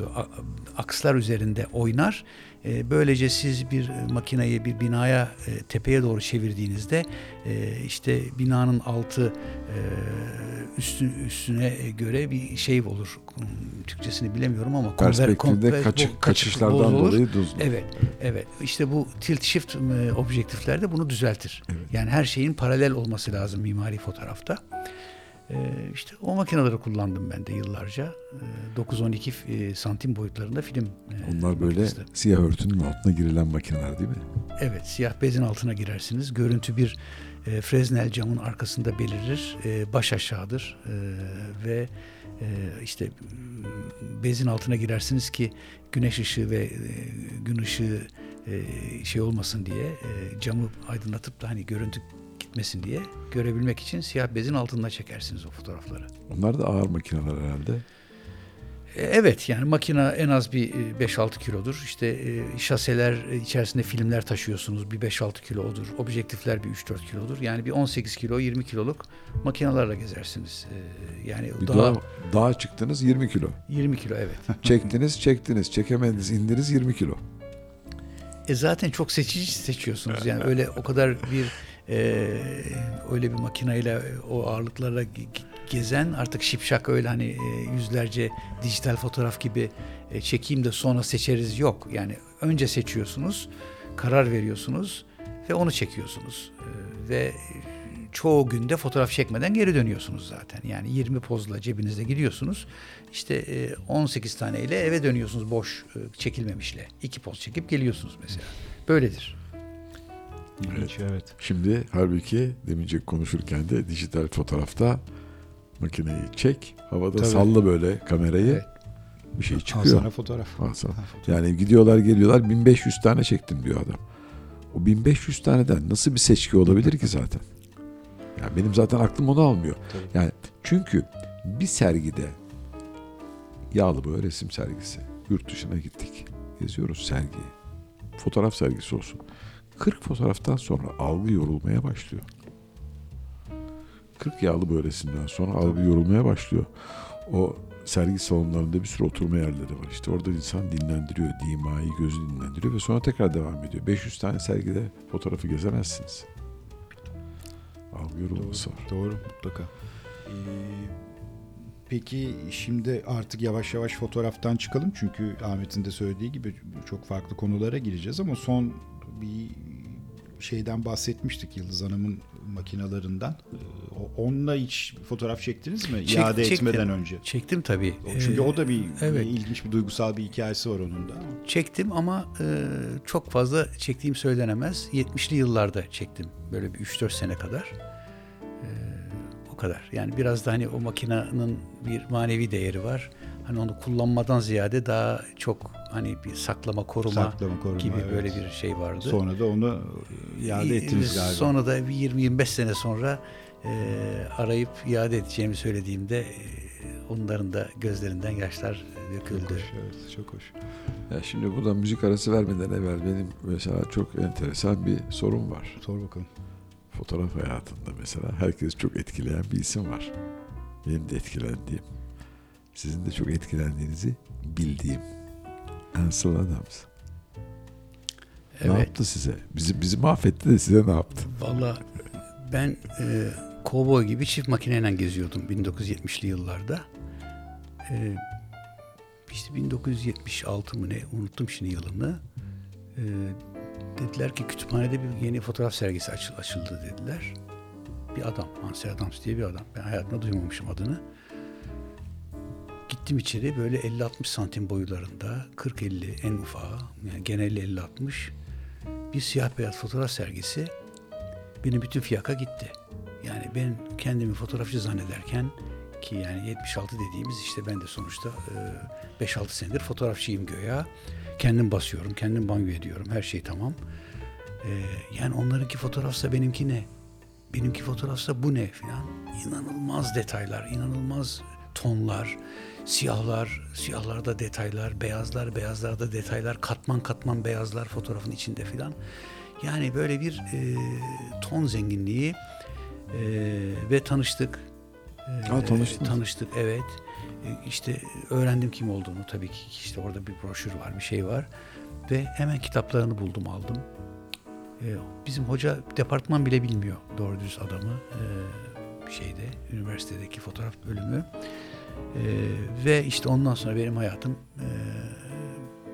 akslar üzerinde oynar. E, böylece siz bir makineyi bir binaya e, tepeye doğru çevirdiğinizde e, işte binanın altı e, üstü, üstüne göre bir şey olur. Türkçesini bilemiyorum ama konver- kaçı- bu kaçışlardan bozulur. dolayı düzlü. Evet, evet. İşte bu tilt shift e, objektifler de bunu düzeltir. Evet. Yani her şeyin paralel olması lazım mimari fotoğrafta. E, işte o makineleri kullandım ben de yıllarca. E, 9-12 e, santim boyutlarında film. e, Onlar böyle makinesi. siyah örtünün altına girilen makineler değil mi? Evet, siyah bezin altına girersiniz. Görüntü bir e, Fresnel camın arkasında belirir. Baş aşağıdır. Ve işte bezin altına girersiniz ki güneş ışığı ve gün ışığı şey olmasın diye camı aydınlatıp da hani görüntü gitmesin diye görebilmek için siyah bezin altına çekersiniz o fotoğrafları. Onlar da ağır makineler herhalde. E, Evet yani makine en az bir e, 5-6 kilodur. İşte e, şaseler içerisinde filmler taşıyorsunuz bir 5-6 kilo odur. Objektifler bir 3-4 kilodur. Yani bir 18 kilo 20 kiloluk makinelerle gezersiniz. E, Yani Bir daha dağa çıktınız 20 kilo. 20 kilo evet. Çektiniz çektiniz. Çekemediniz indiniz 20 kilo. E zaten çok seçici seçiyorsunuz. Yani öyle o kadar bir e, öyle bir makineyle o ağırlıklarla ge- ge- gezen artık şipşak öyle hani e, yüzlerce dijital fotoğraf gibi e, çekeyim de sonra seçeriz yok. Yani önce seçiyorsunuz, karar veriyorsunuz ve onu çekiyorsunuz. E, ve çoğu günde fotoğraf çekmeden geri dönüyorsunuz zaten. Yani 20 pozla cebinizde gidiyorsunuz. İşte e, 18 taneyle eve dönüyorsunuz boş e, çekilmemişle. İki poz çekip geliyorsunuz mesela. Böyledir. İlginç, evet. Şimdi halbuki demince konuşurken de dijital fotoğrafta makineyi çek. Havada Tabii. salla böyle kamerayı. Evet. Bir şey Al çıkıyor. sana fotoğraf. Al sana. Yani gidiyorlar geliyorlar 1500 tane çektim diyor adam. O 1500 taneden nasıl bir seçki olabilir ki zaten? Yani benim zaten aklım onu almıyor. Tabii. Yani çünkü bir sergide yağlı boya resim sergisi. Yurt dışına gittik. Geziyoruz sergiyi. Fotoğraf sergisi olsun. 40 fotoğraftan sonra algı yorulmaya başlıyor. 40 yağlı boya resimden sonra algı yorulmaya başlıyor. O sergi salonlarında bir sürü oturma yerleri var. İşte orada insan dinlendiriyor. Dimayı gözü dinlendiriyor ve sonra tekrar devam ediyor. 500 tane sergide fotoğrafı gezemezsiniz. Algı yorulması var. Doğru mutlaka. Ee, peki şimdi artık yavaş yavaş fotoğraftan çıkalım çünkü Ahmet'in de söylediği gibi çok farklı konulara gireceğiz ama son bir şeyden bahsetmiştik Yıldız Hanım'ın makinalarından. Ee, Onunla hiç fotoğraf çektiniz mi? Çek- İade çektim. etmeden önce. Çektim tabii. Çünkü Ee, o da bir, evet. bir ilginç bir duygusal bir hikayesi var onun da. Çektim ama e, çok fazla çektiğim söylenemez. 70'li yıllarda çektim. Böyle bir 3-4 sene kadar. E, o kadar. Yani biraz da hani o makinenin bir manevi değeri var. Hani onu kullanmadan ziyade daha çok hani bir saklama, koruma, Saklama, koruma, gibi evet. böyle bir şey vardı. Sonra da onu iade E, ettiniz galiba. Sonra da bir 20-25 sene sonra e, arayıp iade edeceğimi söylediğimde e, onların da gözlerinden yaşlar Çok döküldü. hoş, evet, çok hoş. Ya şimdi burada müzik arası vermeden evvel benim mesela çok enteresan bir sorun var. Sor bakalım. Fotoğraf hayatında mesela herkes çok etkileyen bir isim var. Benim de etkilendiğim. Sizin de çok etkilendiğinizi bildiğim. Ansel Adams. Ne Evet. yaptı size? Bizi, bizi mahvetti de size ne yaptı? Valla ben e, kovboy gibi çift makineyle geziyordum 1970'li yıllarda. E, işte 1976 mı ne unuttum şimdi yılını. E, dediler ki kütüphanede bir yeni fotoğraf sergisi açıl, açıldı dediler. Bir adam, Ansel Adams diye bir adam. Ben hayatımda duymamışım adını. Gittim içeri böyle 50-60 santim boyularında 40-50 en ufağı yani geneli 50-60 bir siyah beyaz fotoğraf sergisi benim bütün fiyaka gitti. Yani ben kendimi fotoğrafçı zannederken ki yani 76 dediğimiz işte ben de sonuçta e, 5-6 senedir fotoğrafçıyım göya. Kendim basıyorum, kendim banyo ediyorum. Her şey tamam. E, yani onlarınki fotoğrafsa benimki ne? Benimki fotoğrafsa bu ne filan. İnanılmaz detaylar, inanılmaz tonlar, siyahlar, siyahlarda detaylar, beyazlar, beyazlarda detaylar, katman katman beyazlar fotoğrafın içinde filan. Yani böyle bir e, ton zenginliği e, ve tanıştık. E, Ha, tanıştınız. Tanıştık evet. E, işte öğrendim kim olduğunu tabii ki işte orada bir broşür var bir şey var ve hemen kitaplarını buldum aldım. E, bizim hoca departman bile bilmiyor doğru düz adamı e, şeyde üniversitedeki fotoğraf bölümü e, ve işte ondan sonra benim hayatım e,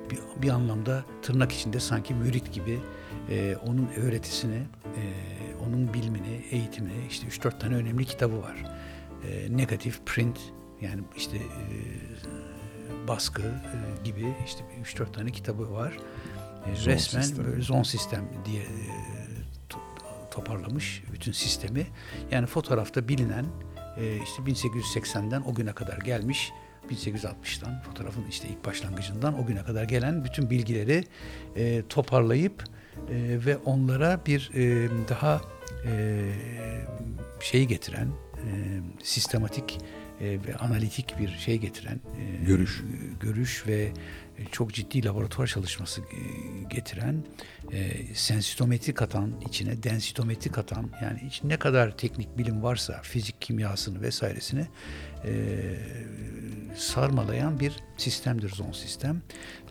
bir, bir anlamda tırnak içinde sanki mürit gibi e, onun öğretisini, e, onun bilimini, eğitimini işte 3-4 tane önemli kitabı var. E, negatif, print yani işte e, baskı e, gibi işte 3-4 tane kitabı var. E, Zon resmen sistemi. böyle zon sistem diye e, to- toparlamış bütün sistemi. Yani fotoğrafta bilinen e, işte 1880'den o güne kadar gelmiş 1860'tan fotoğrafın işte ilk başlangıcından o güne kadar gelen bütün bilgileri e, toparlayıp e, ve onlara bir e, daha e, şeyi getiren e, sistematik ve analitik bir şey getiren e, Görüş. görüş ve e, çok ciddi laboratuvar çalışması e, getiren e, sensitometri katan içine densitometri katan yani iç ne kadar teknik bilim varsa fizik kimyasını vesairesini e, sarmalayan bir sistemdir zon sistem.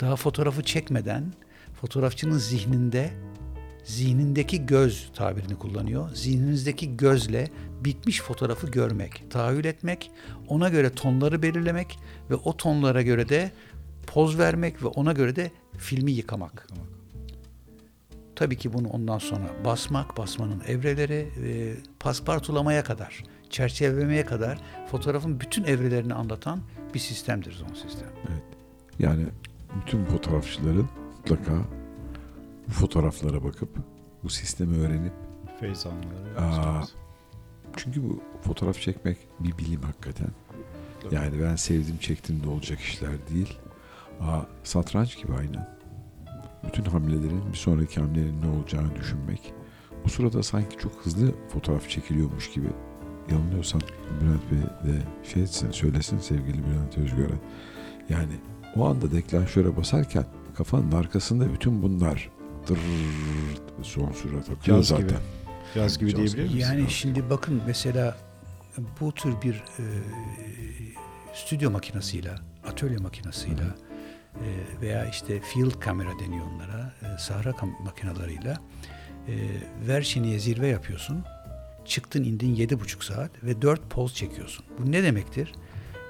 Daha fotoğrafı çekmeden fotoğrafçının zihninde zihnindeki göz tabirini kullanıyor. Zihninizdeki gözle bitmiş fotoğrafı görmek, tahayyül etmek, ona göre tonları belirlemek ve o tonlara göre de poz vermek ve ona göre de filmi yıkamak. Tabii ki bunu ondan sonra basmak, basmanın evreleri, e, paspartulamaya kadar, çerçevelemeye kadar fotoğrafın bütün evrelerini anlatan bir sistemdir zon sistem. Yani bütün fotoğrafçıların mutlaka bu fotoğraflara bakıp bu sistemi öğrenip Feyz anları. Çünkü bu fotoğraf çekmek bir bilim hakikaten. Yani ben sevdim çektim de olacak işler değil. Aa, satranç gibi aynen. Bütün hamlelerin bir sonraki hamlenin ne olacağını düşünmek. Bu sırada sanki çok hızlı fotoğraf çekiliyormuş gibi. Yanılıyorsam Bülent Bey de şey etsin, söylesin sevgili Bülent Özgören. Yani o anda deklanşöre basarken kafanın arkasında bütün bunlar dırrrrt son sürat akıyor Caz zaten. gibi. Yaz gibi diyebilir miyiz? Yani şimdi bakın mesela bu tür bir e, stüdyo makinasıyla, atölye makinasıyla e, veya işte field kamera deniyor onlara, e, sahra makinalarıyla e, Verşini'ye zirve yapıyorsun. Çıktın indin yedi buçuk saat ve dört poz çekiyorsun. Bu ne demektir?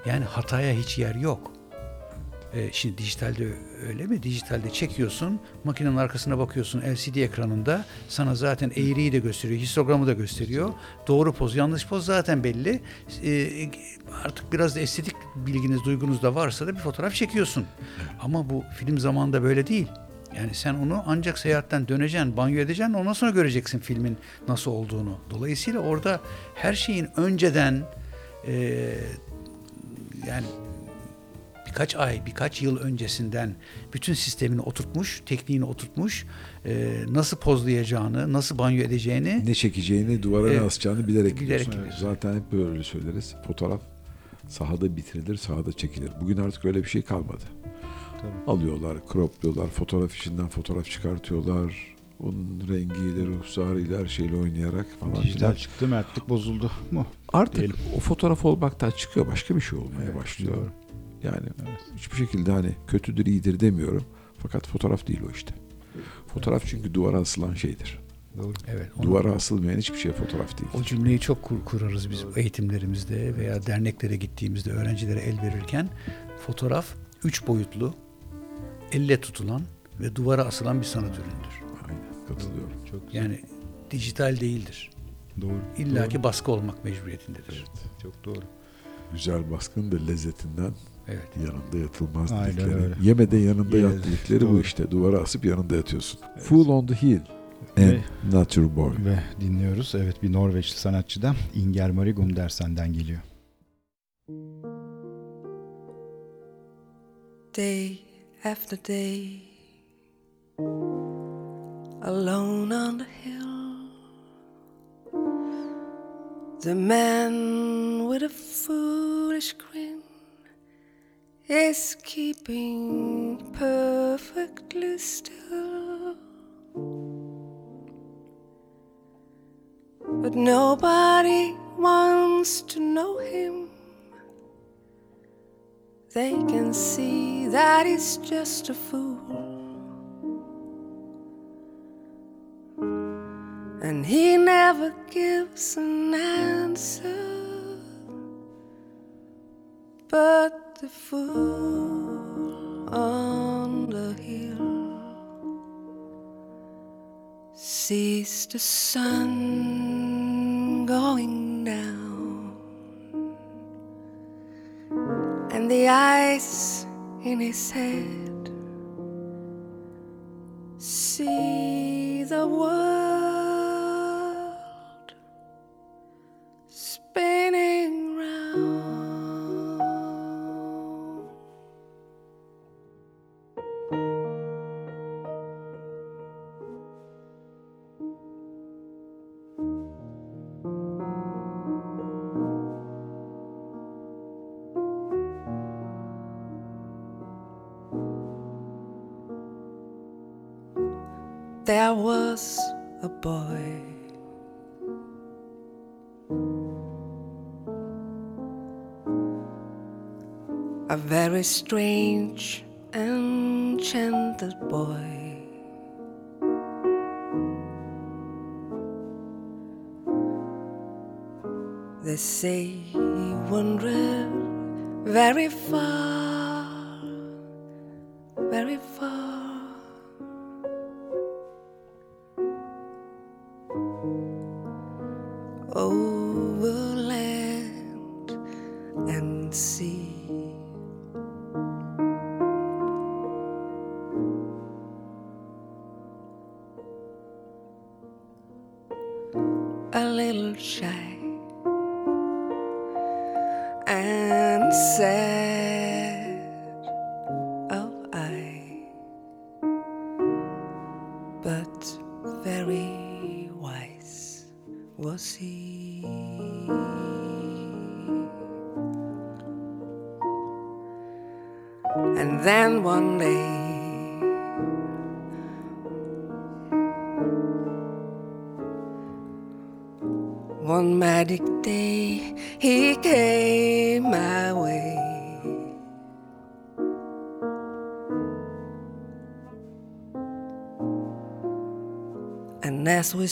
Yani hataya hiç yer yok. E, şimdi dijitalde öyle mi? Dijitalde çekiyorsun, makinenin arkasına bakıyorsun LCD ekranında sana zaten eğriyi de gösteriyor, histogramı da gösteriyor. Doğru poz, yanlış poz zaten belli. E, artık biraz da estetik bilginiz, duygunuz da varsa da bir fotoğraf çekiyorsun. Ama bu film zamanında böyle değil. Yani sen onu ancak seyahatten döneceksin, banyo edeceksin, ondan sonra göreceksin filmin nasıl olduğunu. Dolayısıyla orada her şeyin önceden e, yani birkaç ay, birkaç yıl öncesinden bütün sistemini oturtmuş, tekniğini oturtmuş, e, nasıl pozlayacağını, nasıl banyo edeceğini ne çekeceğini, duvara ne Evet. asacağını bilerek, Bilerek gidiyorsun. Zaten hep böyle söyleriz. Fotoğraf sahada bitirilir, sahada çekilir. Bugün artık öyle bir şey kalmadı. Tabii. Alıyorlar, cropluyorlar, fotoğraf içinden fotoğraf çıkartıyorlar. Onun rengiyle, ruhsarıyla, her şeyle oynayarak falan Dijital filan. çıktı, mertlik bozuldu mu? Artık diyelim. o fotoğraf olmaktan çıkıyor, başka bir şey olmaya Evet, başlıyor. doğru. Yani Evet. hiçbir şekilde hani kötüdür, iyidir demiyorum. Fakat fotoğraf değil o işte. Fotoğraf çünkü duvara asılan şeydir. Doğru. evet, onu- Duvara asılmayan hiçbir şey fotoğraf değil. O cümleyi çok kur- kurarız biz eğitimlerimizde veya derneklere gittiğimizde öğrencilere el verirken fotoğraf üç boyutlu, elle tutulan ve duvara asılan bir sanat ürünüdür. Aynen katılıyorum. Çok güzel. Yani dijital değildir. doğru. İlla ki Doğru. baskı olmak mecburiyetindedir. Çok doğru. Güzel baskının da lezzetinden Evet. yanında yatılmaz Aynen dedikleri. öyle. Yemeden yanında yat dedikleri bu işte. Duvara asıp yanında yatıyorsun. Full on the hill and Ve- Nature Boy. Ve dinliyoruz. Evet bir Norveçli sanatçıdan Inger Marie Gundersen'den geliyor. day after day, alone on the hill. The man with a foolish grin is keeping perfectly still. But nobody wants to know him. they can see that he's just a fool. And he never gives an answer, but the fool on the hill sees the sun going down and the ice in his head. See the world strange, enchanted boy. They say he wandered very far,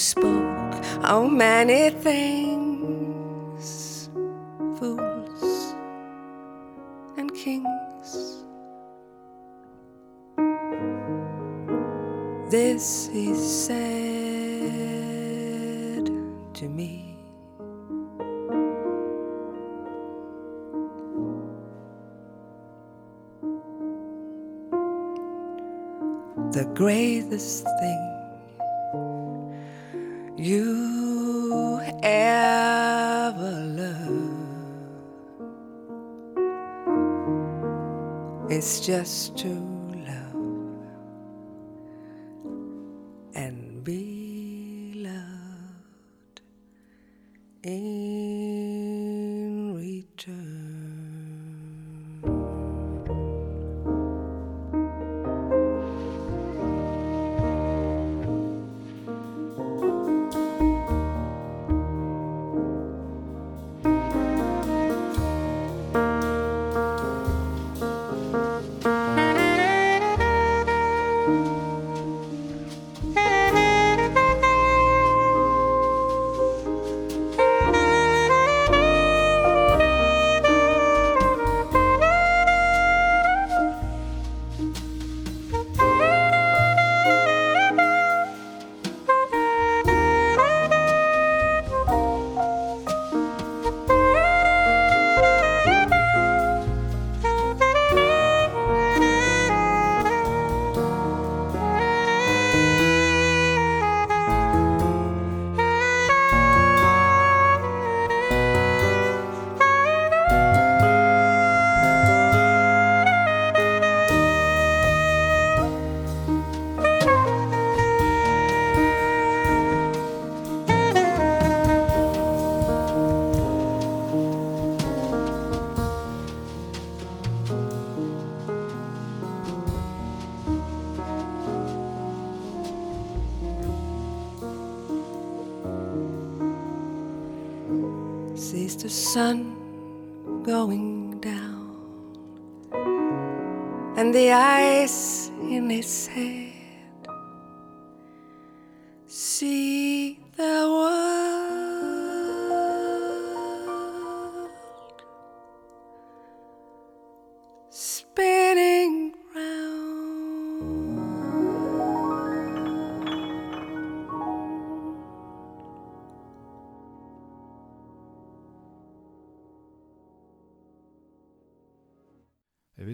spoke of many things, fools and kings, this he said to me. The greatest thing you ever loved. It's just to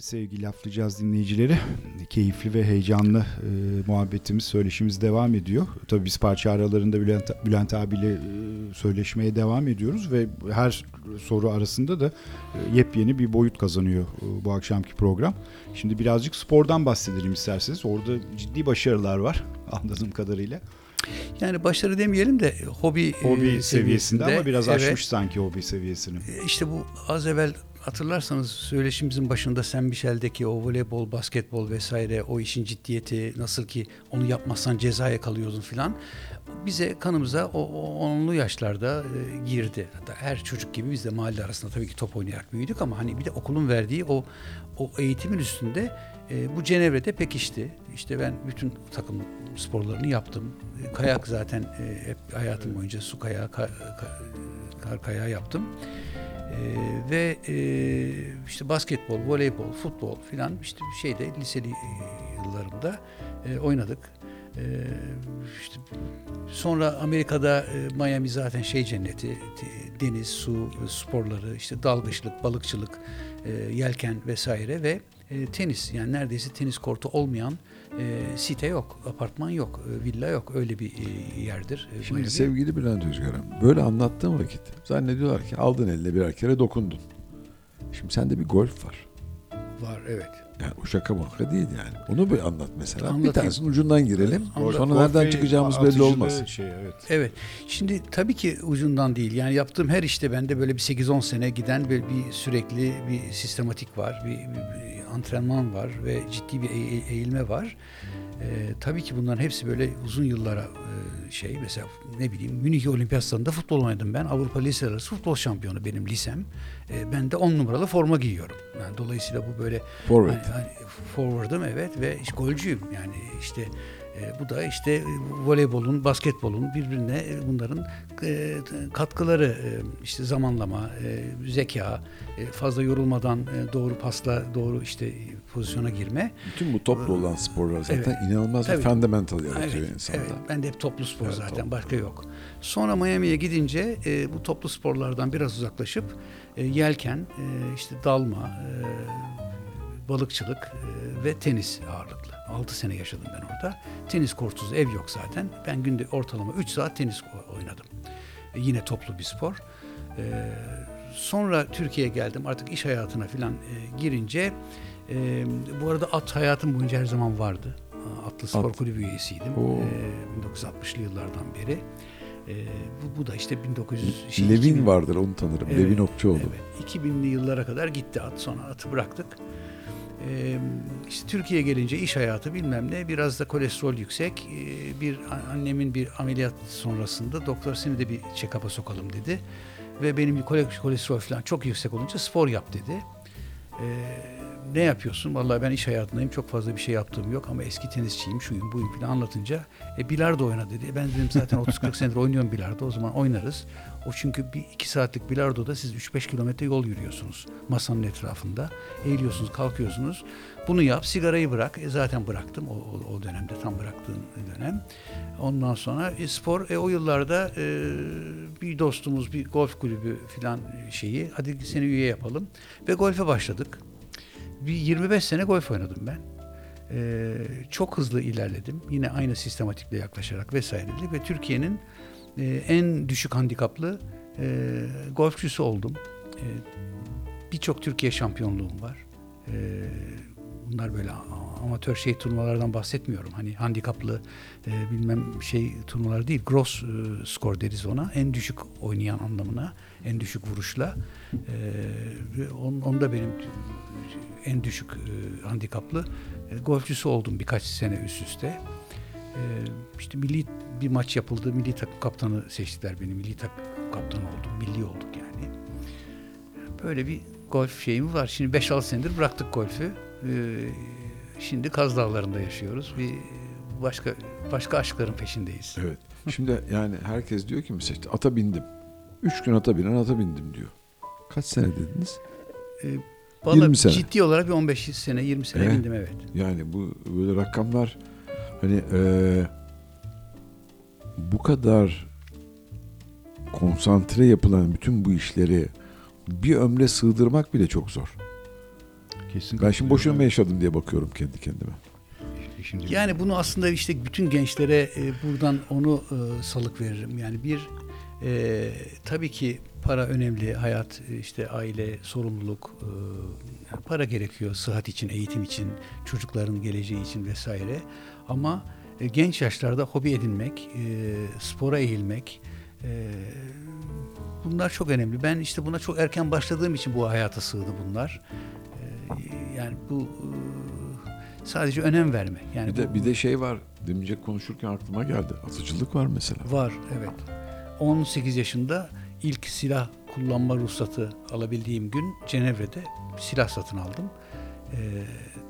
sevgili laflayacağız dinleyicileri. Keyifli ve heyecanlı e, muhabbetimiz, söyleşimiz devam ediyor. Tabii biz parça aralarında Bülent, Bülent abiyle e, söyleşmeye devam ediyoruz ve her soru arasında da e, yepyeni bir boyut kazanıyor e, bu akşamki program. Şimdi birazcık spordan bahsedelim isterseniz. Orada ciddi başarılar var anladığım kadarıyla. Yani başarı demeyelim de hobi, Hobi seviyesinde, seviyesinde ama biraz evet. aşmış sanki hobi seviyesini. E, İşte bu az evvel hatırlarsanız söyleşimizin başında Sen Michel'deki o voleybol, basketbol vesaire o işin ciddiyeti nasıl ki onu yapmazsan cezaya kalıyordun filan bize kanımıza o, o onlu yaşlarda e, girdi. Hatta her çocuk gibi biz de mahalle arasında tabii ki top oynayarak büyüdük ama hani bir de okulun verdiği o o eğitimin üstünde e, bu Cenevre'de pekişti. İşte ben bütün takım sporlarını yaptım. E, Kayak zaten e, hep hayatım boyunca su kayağı, ka- ka- kar kayağı yaptım. Ee, ve e, işte basketbol, voleybol, futbol filan işte şeyde liseli yıllarımda e, oynadık. E, işte sonra Amerika'da e, Miami zaten şey cenneti, de- deniz, su e, sporları, işte dalgıçlık, balıkçılık, e, yelken vesaire ve e, tenis yani neredeyse tenis kortu olmayan e, site yok, apartman yok, e, villa yok öyle bir e, yerdir. e, Şimdi sevgili Bülent Özgür'üm böyle anlattığın vakit zannediyorlar ki aldın eline birer kere dokundun. Şimdi sende bir golf var. Var evet. Yani o şaka maka değil yani. Onu bir anlat mesela. Bir Anlatayım. tanesinin ucundan girelim. Anlat. Sonra nereden çıkacağımız belli olmaz. Şey, evet. Evet. Şimdi tabii ki ucundan değil. Yani yaptığım her işte bende böyle bir 8-10 sene giden böyle bir sürekli bir sistematik var. Bir, bir- bir antrenman var ve ciddi bir eğ- eğilme var. Ee, tabii ki bunların hepsi böyle uzun yıllara e, şey mesela ne bileyim Münih Olimpiyat Stadında futbol oynadım ben. Avrupa Liseler futbol şampiyonu benim lisem. Ee, ben de 10 numaralı forma giyiyorum. Yani dolayısıyla bu böyle Forvet. Hani, hani forward'ım evet ve işte golcüyüm. Yani işte e, bu da işte e, voleybolun, basketbolun birbirine e, bunların e, katkıları e, işte zamanlama, e, zeka, e, fazla yorulmadan e, doğru pasla doğru işte e, pozisyona girme. Bütün bu toplu olan sporlar zaten Evet. inanılmaz bir Tabii. fundamental yaratıyor Evet, insanda. evet. Ben de hep toplu spor Evet, zaten toplu. başka yok. Sonra Miami'ye gidince e, bu toplu sporlardan biraz uzaklaşıp e, yelken, e, işte dalma, e, balıkçılık e, ve tenis ağırlıklı. 6 sene yaşadım ben orada. Tenis kortsuz ev yok zaten. Ben günde ortalama 3 saat tenis oynadım. E, yine toplu bir spor. E, sonra Türkiye'ye geldim. Artık iş hayatına falan e, girince e, bu arada at hayatım boyunca her zaman vardı. Atlı Spor At. Kulübü üyesiydim. Oo. E, 1960'lı yıllardan beri. E, bu, bu da işte 1900 şey, Levin 2000 vardır onu tanırım. Evet, Levin Okçuoğlu. Evet, 2000'li yıllara kadar gitti at. Sonra atı bıraktık. Ee, işte Türkiye'ye gelince iş hayatı bilmem ne biraz da kolesterol yüksek. Ee, bir annemin bir ameliyat sonrasında doktor seni de bir check-up'a sokalım dedi. Ve benim kolesterol falan çok yüksek olunca spor yap dedi. Ee, ne yapıyorsun? Vallahi ben iş hayatındayım. Çok fazla bir şey yaptığım yok ama eski tenisçiyim, şuyum, buyum falan anlatınca e, bilardo oyna dedi. Ben dedim zaten 30-40 senedir oynuyorum bilardo. O zaman oynarız. O çünkü bir iki saatlik bilardoda siz 3-5 kilometre yol yürüyorsunuz masanın etrafında. Eğiliyorsunuz, kalkıyorsunuz. Bunu yap, sigarayı bırak. E, zaten bıraktım o, o, o dönemde, tam bıraktığım dönem. Ondan sonra e, spor, e, o yıllarda e, bir dostumuz, bir golf kulübü falan şeyi, hadi seni üye yapalım. Ve golfe başladık. Bir 25 sene golf oynadım ben. Ee, çok hızlı ilerledim. Yine aynı sistematikle yaklaşarak vesaire ve Türkiye'nin e, en düşük handikaplı e, golfçüsü oldum. E, Birçok Türkiye şampiyonluğum var. E, bunlar böyle amatör şey turnuvalardan bahsetmiyorum. Hani handikaplı e, bilmem şey turnuvalar değil. Gross e, skor deriz ona. En düşük oynayan anlamına. En düşük vuruşla. E, on, onda benim en düşük e, handikaplı e, golfçüsü oldum birkaç sene üst üste. E, işte milli bir maç yapıldı. Milli takım kaptanı seçtiler beni. Milli takım kaptanı oldum. Milli olduk yani. Böyle bir golf şeyim var. Şimdi 5-6 senedir bıraktık golfü. E, şimdi Kaz Dağları'nda yaşıyoruz. Bir başka başka aşkların peşindeyiz. Evet. Şimdi yani herkes diyor ki mesela işte ata bindim. Üç gün ata binen ata bindim diyor. Kaç sene dediniz? Ee, Valla 20 sene. ciddi olarak bir 15 sene 20 sene Evet. bindim evet. Yani bu böyle rakamlar hani eee, bu kadar konsantre yapılan bütün bu işleri bir ömre sığdırmak bile çok zor. Kesin Ben şimdi boşuna mı yaşadım diye bakıyorum kendi kendime. Şimdi Yani bunu aslında işte bütün gençlere e, buradan onu e, salık veririm. Yani bir e, tabii ki para önemli, hayat e, işte aile, sorumluluk, e, para gerekiyor sıhhat için, eğitim için, çocukların geleceği için vesaire. Ama e, genç yaşlarda hobi edinmek, e, spora eğilmek, e, bunlar çok önemli. Ben işte buna çok erken başladığım için bu hayata sığdı bunlar. E, yani bu e, sadece önem verme. Yani Bir de bu- bir de şey var. Demince konuşurken aklıma geldi. Atıcılık var mesela. Var evet. 18 yaşında ilk silah kullanma ruhsatı alabildiğim gün Cenevre'de silah satın aldım. Ee,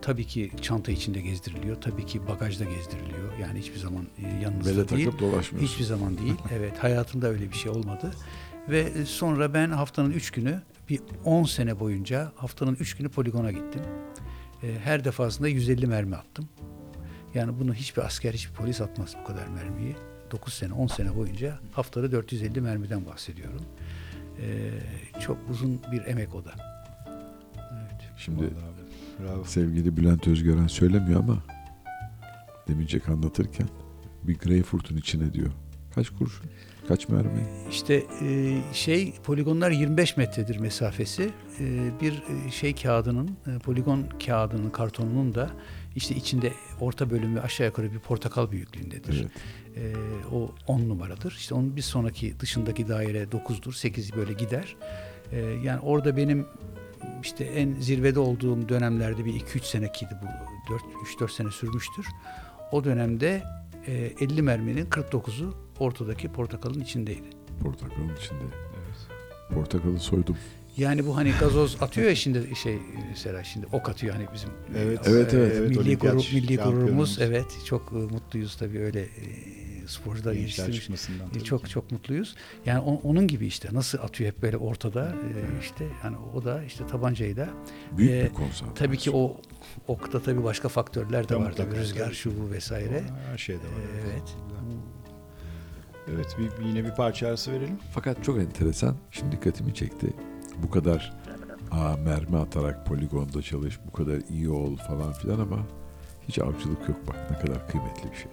tabii ki çanta içinde gezdiriliyor. Tabii ki bagajda gezdiriliyor. Yani hiçbir zaman e, yanınızda Bele değil. takıp dolaşmıyorsun. Hiçbir zaman değil. Evet hayatımda öyle bir şey olmadı. Ve e, sonra ben haftanın 3 günü bir 10 sene boyunca haftanın 3 günü poligona gittim. E, Her defasında 150 mermi attım. Yani bunu hiçbir asker, hiçbir polis atmaz bu kadar mermiyi. 9 sene, 10 sene boyunca haftada 450 mermiden bahsediyorum. E, çok uzun bir emek o da. Evet. Şimdi abi, bravo. sevgili Bülent Özgören söylemiyor ama Demincek anlatırken bir Greyfurt'un içine diyor. Kaç kurşun? Kaç mermi? İşte e, şey poligonlar 25 metredir mesafesi. E, bir e, şey kağıdının, e, poligon kağıdının, kartonunun da işte içinde orta bölümü aşağı yukarı bir portakal büyüklüğündedir. Evet. E, o 10 numaradır. İşte onun bir sonraki dışındaki daire 9'dur. 8 böyle gider. E, yani orada benim işte en zirvede olduğum dönemlerde bir 2-3 senekiydi bu. 4 3-4 sene sürmüştür. O dönemde e, 50 merminin 49'u ortadaki portakalın içindeydi. Portakalın içinde. Portakalı soydum. Yani bu hani gazoz atıyor ya şimdi şey mesela şimdi ok atıyor hani bizim Evet, Evet, evet. evet, milli olimpiyat gurur milli gururumuz evet çok e, mutluyuz tabii öyle e, yetiştirmiş. çıkmasından E, Çok ki. çok mutluyuz. Yani o- onun gibi işte nasıl atıyor hep böyle ortada e, işte yani o da işte tabancayı da Büyük Ee, bir konsantrasyon. tabii ki o okta tabii başka faktörler de var tabii rüzgar şu bu vesaire. Her şeyde var. Evet. Evet bir, yine bir parça arası verelim. Fakat çok enteresan. Şimdi dikkatimi çekti. Bu kadar aa, mermi atarak poligonda çalış, bu kadar iyi ol falan filan ama hiç avcılık yok bak ne kadar kıymetli bir şey.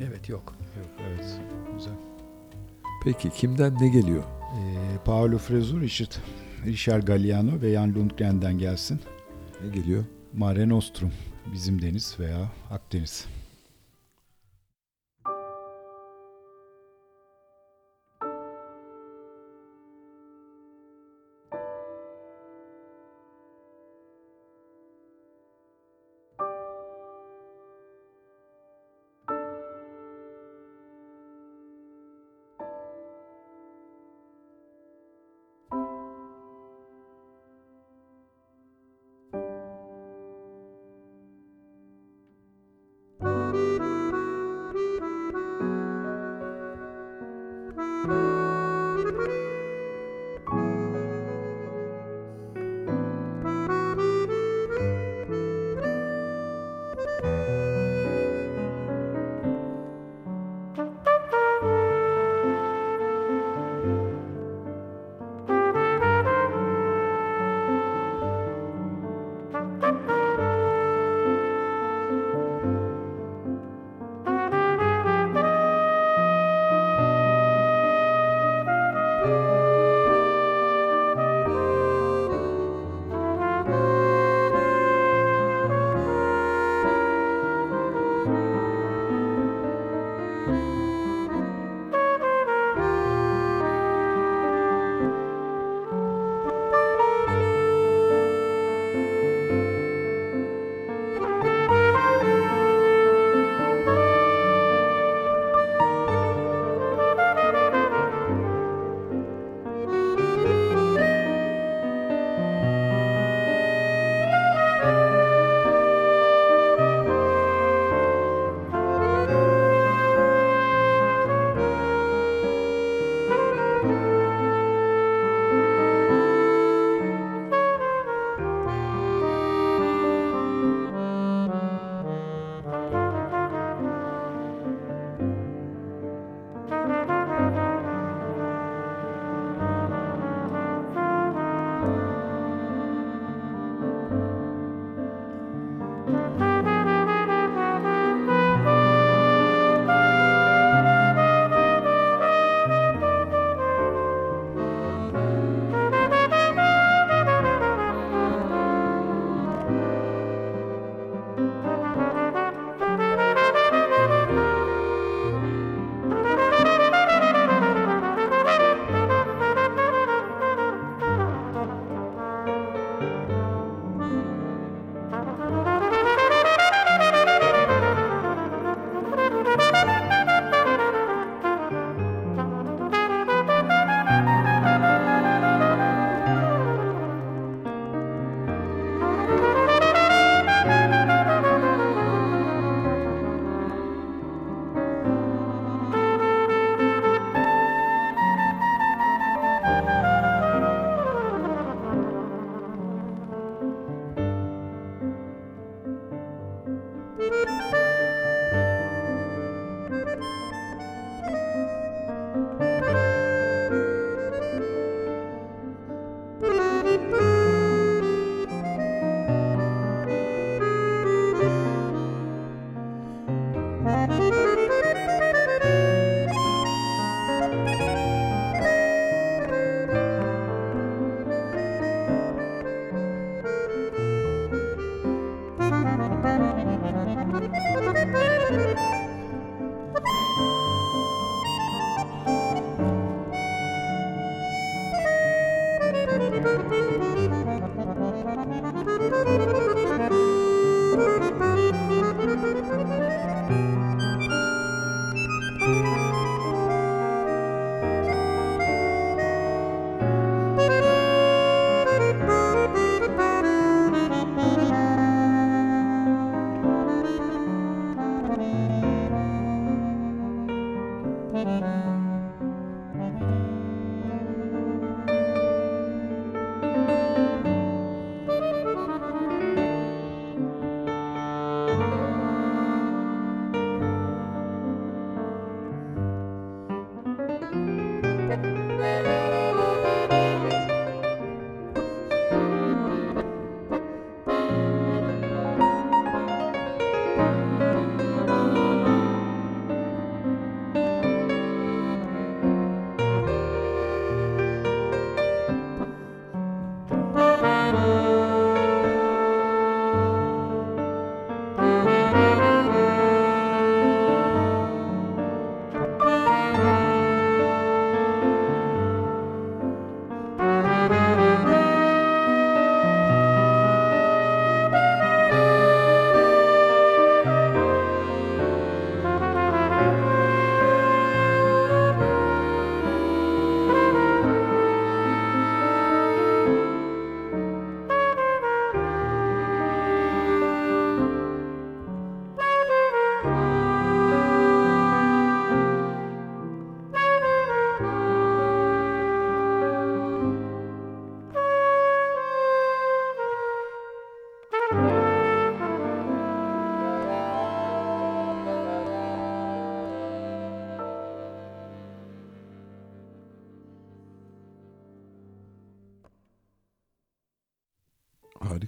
Evet yok. Yok, evet güzel. Peki kimden ne geliyor? Ee, Paolo Fresu, Richard, Richard Galliano ve Jan Lundgren'den gelsin. Ne geliyor? Mare Nostrum, Bizim Deniz veya Akdeniz.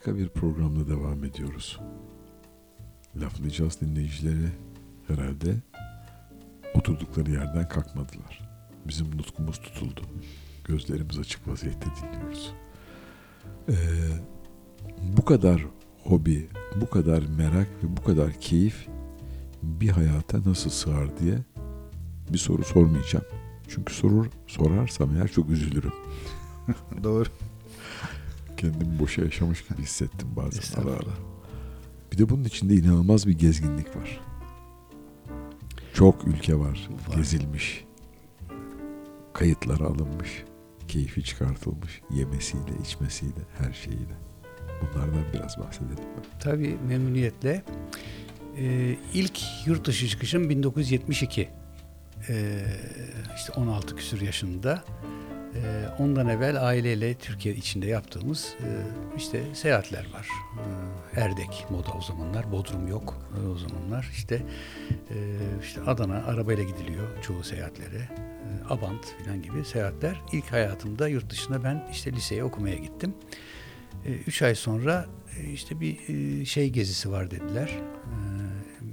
Harika bir programla devam ediyoruz. Laflayacağız dinleyicileri herhalde oturdukları yerden kalkmadılar. Bizim nutkumuz tutuldu. Gözlerimiz açık vaziyette dinliyoruz. Ee, bu kadar hobi, bu kadar merak ve bu kadar keyif bir hayata nasıl sığar diye bir soru sormayacağım. Çünkü sorur sorarsam eğer çok üzülürüm. Doğru kendimi boşa yaşamış gibi hissettim bazen ara ara. Bir de bunun içinde inanılmaz bir gezginlik var. Çok ülke var, var. gezilmiş. Kayıtlar alınmış, keyfi çıkartılmış, yemesiyle, içmesiyle, her şeyiyle. Bunlardan biraz bahsedelim. Tabii memnuniyetle. Ee, ilk yurt dışı çıkışım 1972. Ee, işte 16 küsur yaşında ondan evvel aileyle Türkiye içinde yaptığımız e, işte seyahatler var. Ee, Erdek moda o zamanlar, Bodrum yok e, o zamanlar. İşte e, işte Adana arabayla gidiliyor çoğu seyahatlere. Abant falan gibi seyahatler. İlk hayatımda yurt dışına ben işte liseye okumaya gittim. Üç ay sonra işte bir şey gezisi var dediler.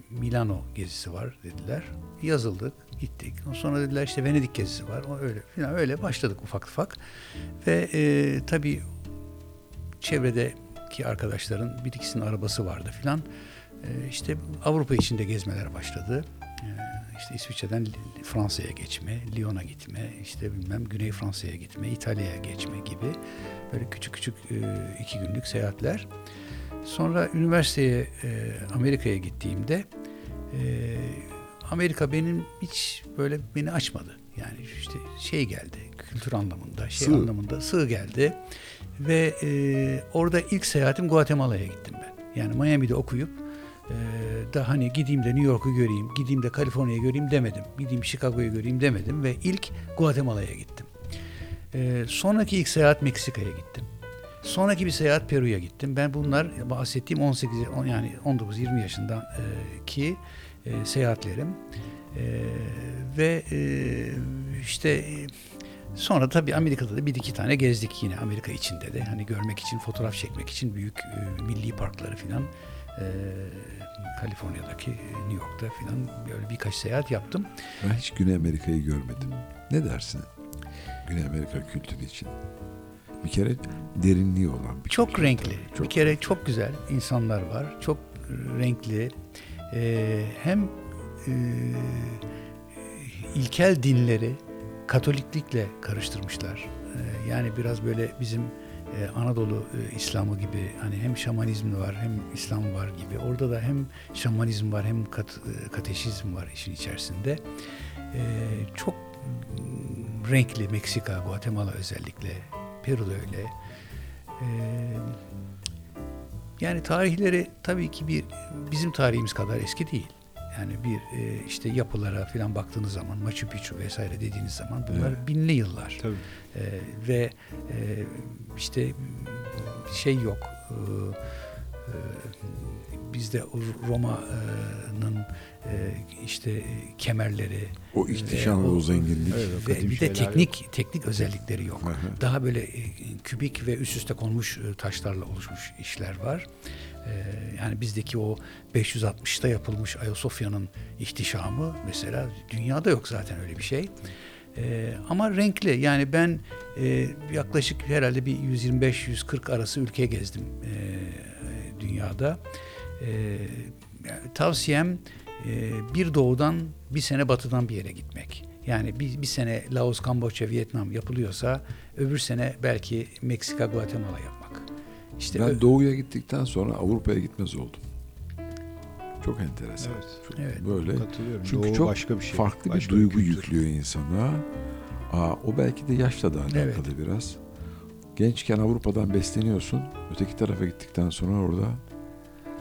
Milano gezisi var dediler. Yazıldık gittik. Sonra dediler işte Venedik gezisi var. O öyle falan öyle başladık ufak ufak. Ve e, tabii çevredeki arkadaşların bir ikisinin arabası vardı filan. E, işte Avrupa içinde gezmeler başladı. E, işte İsviçre'den Fransa'ya geçme, Lyon'a gitme, işte bilmem Güney Fransa'ya gitme, İtalya'ya geçme gibi böyle küçük küçük e, iki günlük seyahatler. Sonra üniversiteye e, Amerika'ya gittiğimde e, Amerika benim hiç böyle beni açmadı. Yani işte şey geldi kültür anlamında, şey sığ. anlamında sığ geldi. Ve e, orada ilk seyahatim Guatemala'ya gittim ben. Yani Miami'de okuyup e, da hani gideyim de New York'u göreyim, gideyim de Kaliforniya'yı göreyim demedim. Gideyim Chicago'yu göreyim demedim ve ilk Guatemala'ya gittim. E, sonraki ilk seyahat Meksika'ya gittim. Sonraki bir seyahat Peru'ya gittim. Ben bunlar bahsettiğim 18 on- yani 19-20 yaşındaki e, seyahatlerim. E, ve e, işte e, sonra tabii Amerika'da da bir iki tane gezdik yine Amerika içinde de. Hani görmek için, fotoğraf çekmek için büyük e, milli parkları filan e, Kaliforniya'daki, e, New York'ta filan böyle birkaç seyahat yaptım. Ben hiç Güney Amerika'yı görmedim. Ne dersin? Güney Amerika kültürü için. Bir kere derinliği olan bir Çok kültür renkli. Çok Bir kere çok güzel insanlar var. Çok renkli. Ee, hem e, ilkel dinleri Katoliklikle karıştırmışlar. Ee, yani biraz böyle bizim e, Anadolu e, İslamı gibi hani hem şamanizm var hem İslam var gibi. Orada da hem şamanizm var hem kat, e, kateşizm var işin içerisinde. Ee, çok renkli Meksika, Guatemala özellikle. Peru'da öyle. Ee, yani tarihleri tabii ki bir bizim tarihimiz kadar eski değil. Yani bir e, işte yapılara falan baktığınız zaman Machu Picchu vesaire dediğiniz zaman bunlar Evet. binli yıllar. Tabii. E, ve e, işte şey yok. E, e, bizde Roma'nın e, işte e, kemerleri O ihtişam ve o zenginlik. Evet, ve bir de teknik teknik özellikleri yok. Daha böyle e, kübik ve üst üste konmuş e, taşlarla oluşmuş işler var. E, yani bizdeki o 560'ta yapılmış Ayasofya'nın ihtişamı mesela dünyada yok zaten öyle bir şey. E, ama renkli yani ben e, yaklaşık herhalde bir 125-140 arası ülke gezdim e, dünyada. E, yani tavsiyem e, bir doğudan bir sene batıdan bir yere gitmek. Yani bir, bir sene Laos, Kamboçya, Vietnam yapılıyorsa öbür sene belki Meksika, Guatemala yapmak. İşte ö- Ben doğuya gittikten sonra Avrupa'ya gitmez oldum. Çok enteresan. Evet. Çok Evet. Böyle. Katılıyorum. Çünkü Doğu çok başka bir şey. farklı bir Başka duygu kültür. yüklüyor insana. Aa, o belki de yaşla da alakalı Evet. biraz. Gençken Avrupa'dan besleniyorsun. Öteki tarafa gittikten sonra orada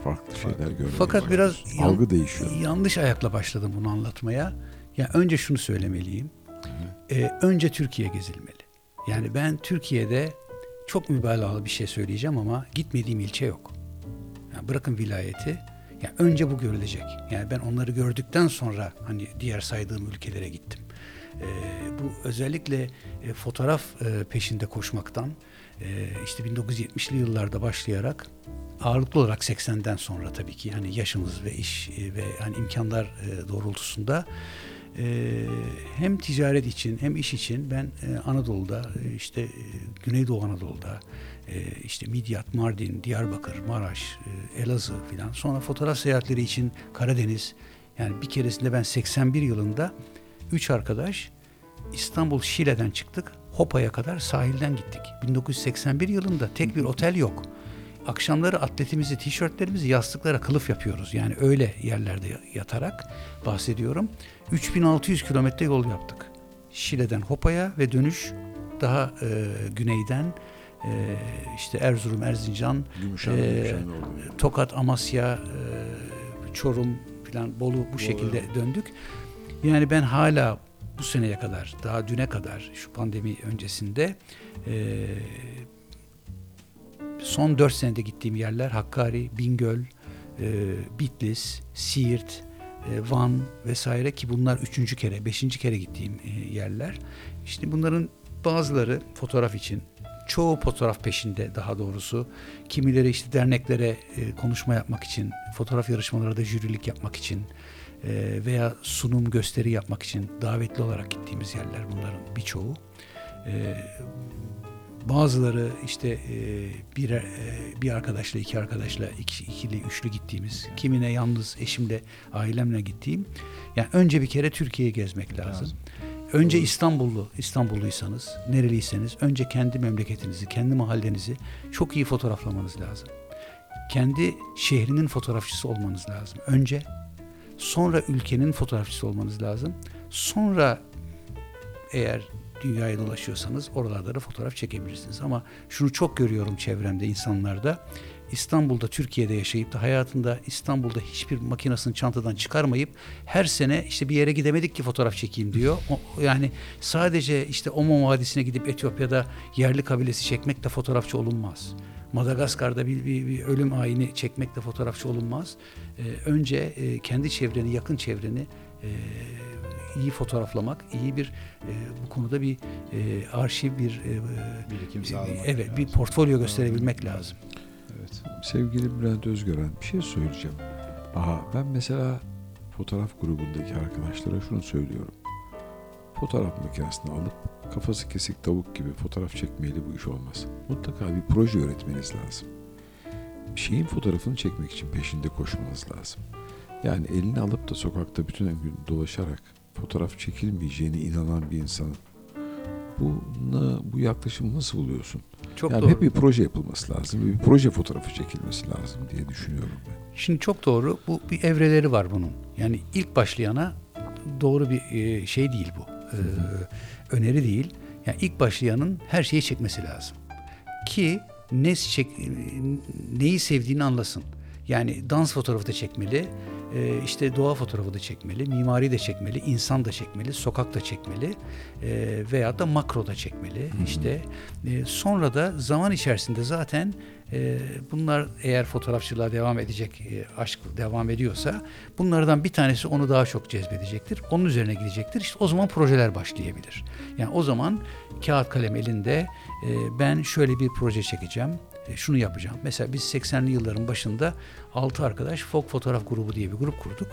farklı şeyler görmeye Fakat biraz yan- algı değişiyor. yanlış ayakla başladım bunu anlatmaya. Ya önce şunu söylemeliyim. Ee, önce Türkiye gezilmeli. Yani ben Türkiye'de çok mübalağalı bir şey söyleyeceğim ama gitmediğim ilçe yok. Yani bırakın vilayeti. Ya önce bu görülecek. Yani ben onları gördükten sonra hani diğer saydığım ülkelere gittim. Ee, bu özellikle e, fotoğraf e, peşinde koşmaktan e, işte 1970'li yıllarda başlayarak ağırlıklı olarak 80'den sonra tabii ki hani yaşımız ve iş e, ve hani imkanlar e, doğrultusunda e, hem ticaret için hem iş için ben Anadolu'da işte Güneydoğu Anadolu'da işte Midyat, Mardin, Diyarbakır, Maraş, Elazığ filan sonra fotoğraf seyahatleri için Karadeniz yani bir keresinde ben 81 yılında üç arkadaş İstanbul Şile'den çıktık. Hopa'ya kadar sahilden gittik. 1981 yılında tek bir otel yok. Akşamları atletimizi, tişörtlerimizi yastıklara kılıf yapıyoruz. Yani öyle yerlerde yatarak bahsediyorum. 3600 kilometre yol yaptık. Şile'den Hopa'ya ve dönüş daha e, güneyden e, işte Erzurum, Erzincan, Gümüşhane, Gümüşhane oldu. Tokat, Amasya, e, Çorum filan Bolu bu şekilde döndük. Yani ben hala bu seneye kadar, daha düne kadar şu pandemi öncesinde e, son 4 senede gittiğim yerler Hakkari, Bingöl, e, Bitlis, Siirt, e, Van vesaire ki bunlar üçüncü kere, beşinci kere gittiğim e, yerler. İşte bunların bazıları fotoğraf için, çoğu fotoğraf peşinde daha doğrusu. Kimileri işte derneklere e, konuşma yapmak için, fotoğraf yarışmalarında jürilik yapmak için e, veya sunum gösteri yapmak için davetli olarak gittiğimiz yerler bunların birçoğu. E, bazıları işte e, bir e, bir arkadaşla iki arkadaşla iki, ikili üçlü gittiğimiz kimine yalnız eşimle ailemle gittiğim yani önce bir kere Türkiye'yi gezmek lazım. Lazım. Önce İstanbullu, İstanbulluysanız, nereliyseniz önce kendi memleketinizi, kendi mahallenizi çok iyi fotoğraflamanız lazım. Kendi şehrinin fotoğrafçısı olmanız lazım. Önce sonra ülkenin fotoğrafçısı olmanız lazım. Sonra eğer dünyaya dolaşıyorsanız oralarda da fotoğraf çekebilirsiniz. Ama şunu çok görüyorum çevremde insanlarda. İstanbul'da, Türkiye'de yaşayıp da hayatında İstanbul'da hiçbir makinesini çantadan çıkarmayıp her sene işte bir yere gidemedik ki fotoğraf çekeyim diyor. O, yani sadece işte Omo Vadisi'ne gidip Etiyopya'da yerli kabilesi çekmek de fotoğrafçı olunmaz. Madagaskar'da bir, bir, bir ölüm ayini çekmekle fotoğrafçı olunmaz. Ee, önce e, kendi çevreni, yakın çevreni e, iyi fotoğraflamak, iyi bir e, bu konuda bir e, arşiv, bir e, birikim sağlamak. Evet, lazım. bir portfolyo gösterebilmek lazım. Evet. Sevgili Bülent Özgören bir şey söyleyeceğim. Aha ben mesela fotoğraf grubundaki arkadaşlara şunu söylüyorum. Fotoğraf makinesini alıp kafası kesik tavuk gibi fotoğraf çekmeyeli bu iş olmaz. Mutlaka bir proje öğretmeniz lazım. Bir şeyin fotoğrafını çekmek için peşinde koşmanız lazım. Yani elini alıp da sokakta bütün gün dolaşarak fotoğraf çekilmeyeceğine inanan bir insanın bu, bu yaklaşımı nasıl buluyorsun? Çok yani doğru. hep bir proje yapılması lazım. Bir proje fotoğrafı çekilmesi lazım diye düşünüyorum ben. Şimdi çok doğru. Bu bir evreleri var bunun. Yani ilk başlayana doğru bir e, şey değil bu. Ee, öneri değil. Yani ilk başlayanın her şeyi çekmesi lazım. Ki ne çek, neyi sevdiğini anlasın. Yani dans fotoğrafı da çekmeli, e, işte doğa fotoğrafı da çekmeli, mimari de çekmeli, insan da çekmeli, sokak da çekmeli e, veya da makro da çekmeli. İşte e, sonra da zaman içerisinde zaten e, bunlar eğer fotoğrafçılığa devam edecek, e, aşk devam ediyorsa bunlardan bir tanesi onu daha çok cezbedecektir. Onun üzerine gidecektir. İşte o zaman projeler başlayabilir. Yani o zaman kağıt kalem elinde e, ben şöyle bir proje çekeceğim e, şunu yapacağım. Mesela biz 80'li yılların başında 6 arkadaş folk fotoğraf grubu diye bir grup kurduk.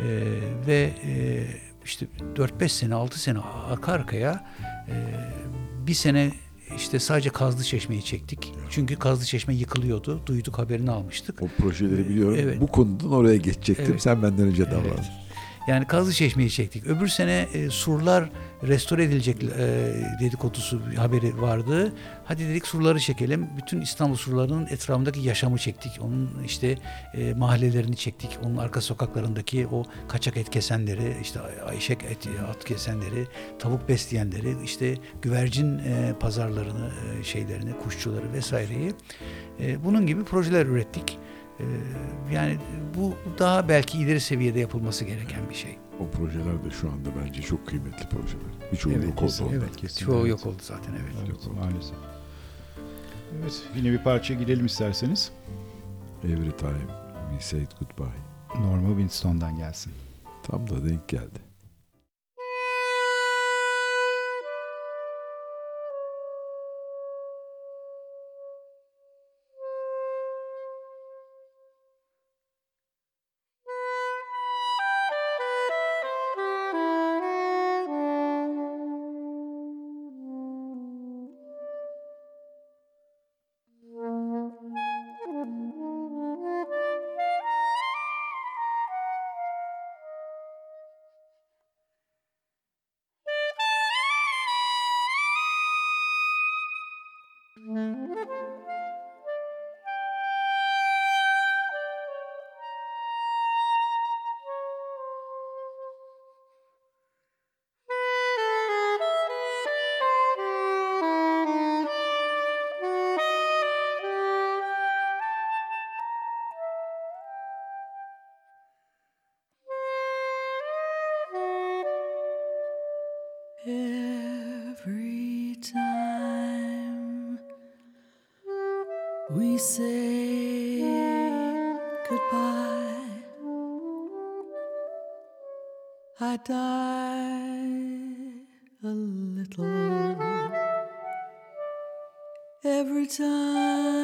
Ee, ve e, işte 4-5 sene 6 sene arka arkaya e, bir sene işte sadece Kazlı Çeşme'yi çektik. Çünkü Kazlı Çeşme yıkılıyordu. Duyduk haberini almıştık. O projeleri biliyorum. Evet. Bu konudan oraya geçecektim. Evet. Sen benden önce Evet. davrandın. Yani Kazlı Çeşme'yi çektik. Öbür sene e, surlar restore edilecek e, dedikodusu haberi vardı. Hadi dedik surları çekelim. Bütün İstanbul surlarının etrafındaki yaşamı çektik. Onun işte e, mahallelerini çektik. Onun arka sokaklarındaki o kaçak et kesenleri, işte ayşek et, at kesenleri, tavuk besleyenleri, işte güvercin e, pazarlarını, e, şeylerini, kuşçuları vesaireyi. E, bunun gibi projeler ürettik. E, yani bu daha belki ileri seviyede yapılması gereken bir şey. O projeler de şu anda bence çok kıymetli projeler. Birçoğu Evet, yok oldu. kesin, ondan. evet, kesin. Çoğu evet. yok oldu zaten evet. Evet, maalesef. Evet, yine bir parça girelim isterseniz. Every time we said goodbye. Norma Winstone'dan gelsin. Tam da denk geldi. Every time we say goodbye, I die a little. Every time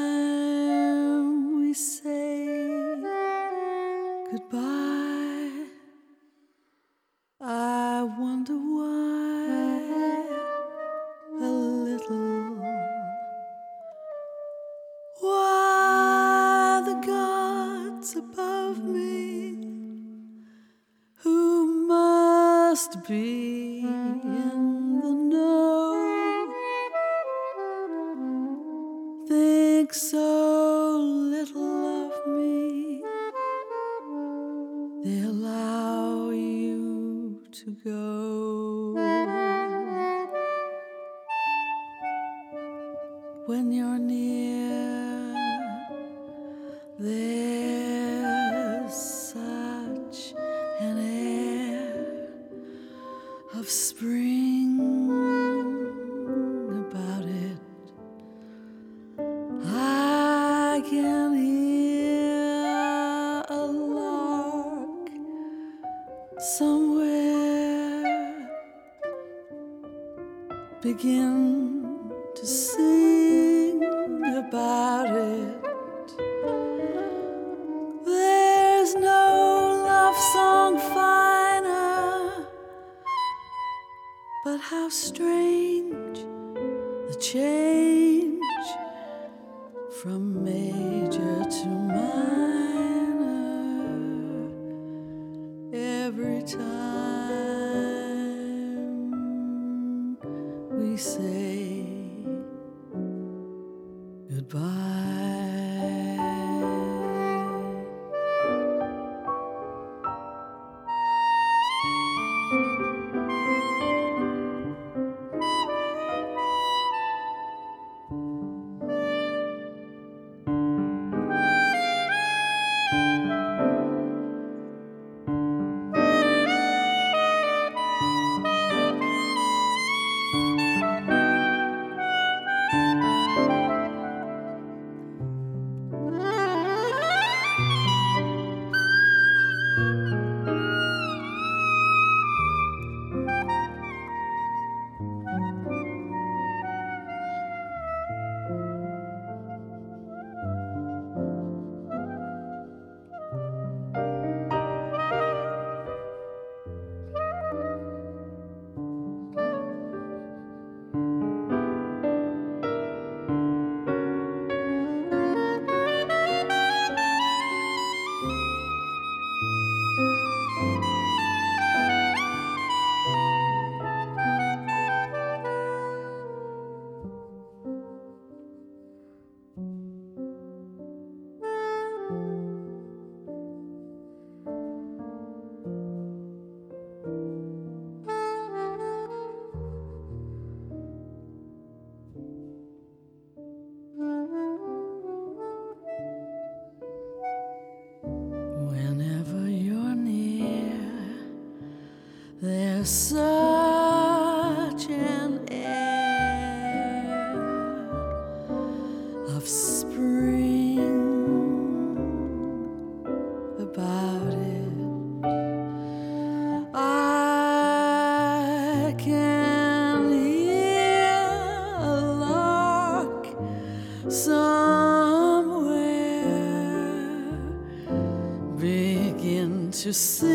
coração.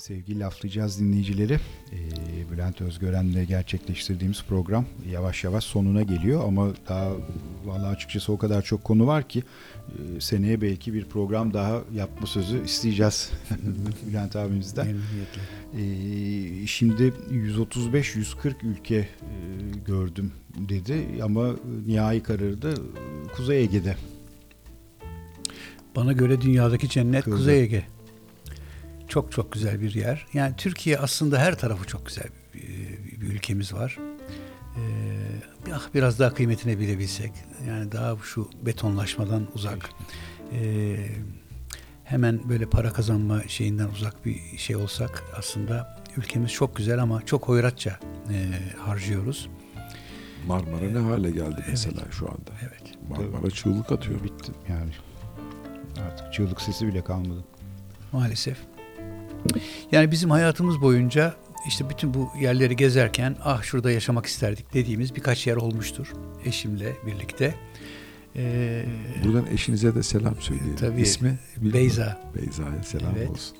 Sevgili laflayacağız dinleyicileri. Ee, Bülent Özgören'le gerçekleştirdiğimiz program yavaş yavaş sonuna geliyor ama daha vallahi açıkçası o kadar çok konu var ki e, seneye belki bir program daha yapma sözü isteyeceğiz Bülent abimizden. Memnuniyetle. Ee, şimdi 135-140 ülke e, gördüm dedi ama nihai kararı da Kuzey Ege'de. Bana göre dünyadaki cennet Kuzey. Kuzey Ege. Çok çok güzel bir yer. Yani Türkiye aslında her tarafı çok güzel bir, bir ülkemiz var. Ee, ah, biraz daha kıymetini bilebilsek. Yani daha şu betonlaşmadan uzak. Ee, hemen böyle para kazanma şeyinden uzak bir şey olsak aslında ülkemiz çok güzel ama çok hoyratça e, harcıyoruz. Marmara ne hale geldi mesela şu anda. Evet. Marmara çığlık atıyor. Bitti yani. Artık çığlık sesi bile kalmadı. Maalesef. Yani bizim hayatımız boyunca işte bütün bu yerleri gezerken ah şurada yaşamak isterdik dediğimiz birkaç yer olmuştur eşimle birlikte. Ee, Buradan eşinize de selam söyleyelim. Tabii. İsmi? bilmiyorum. Beyza. Beyza'ya selam Evet. olsun.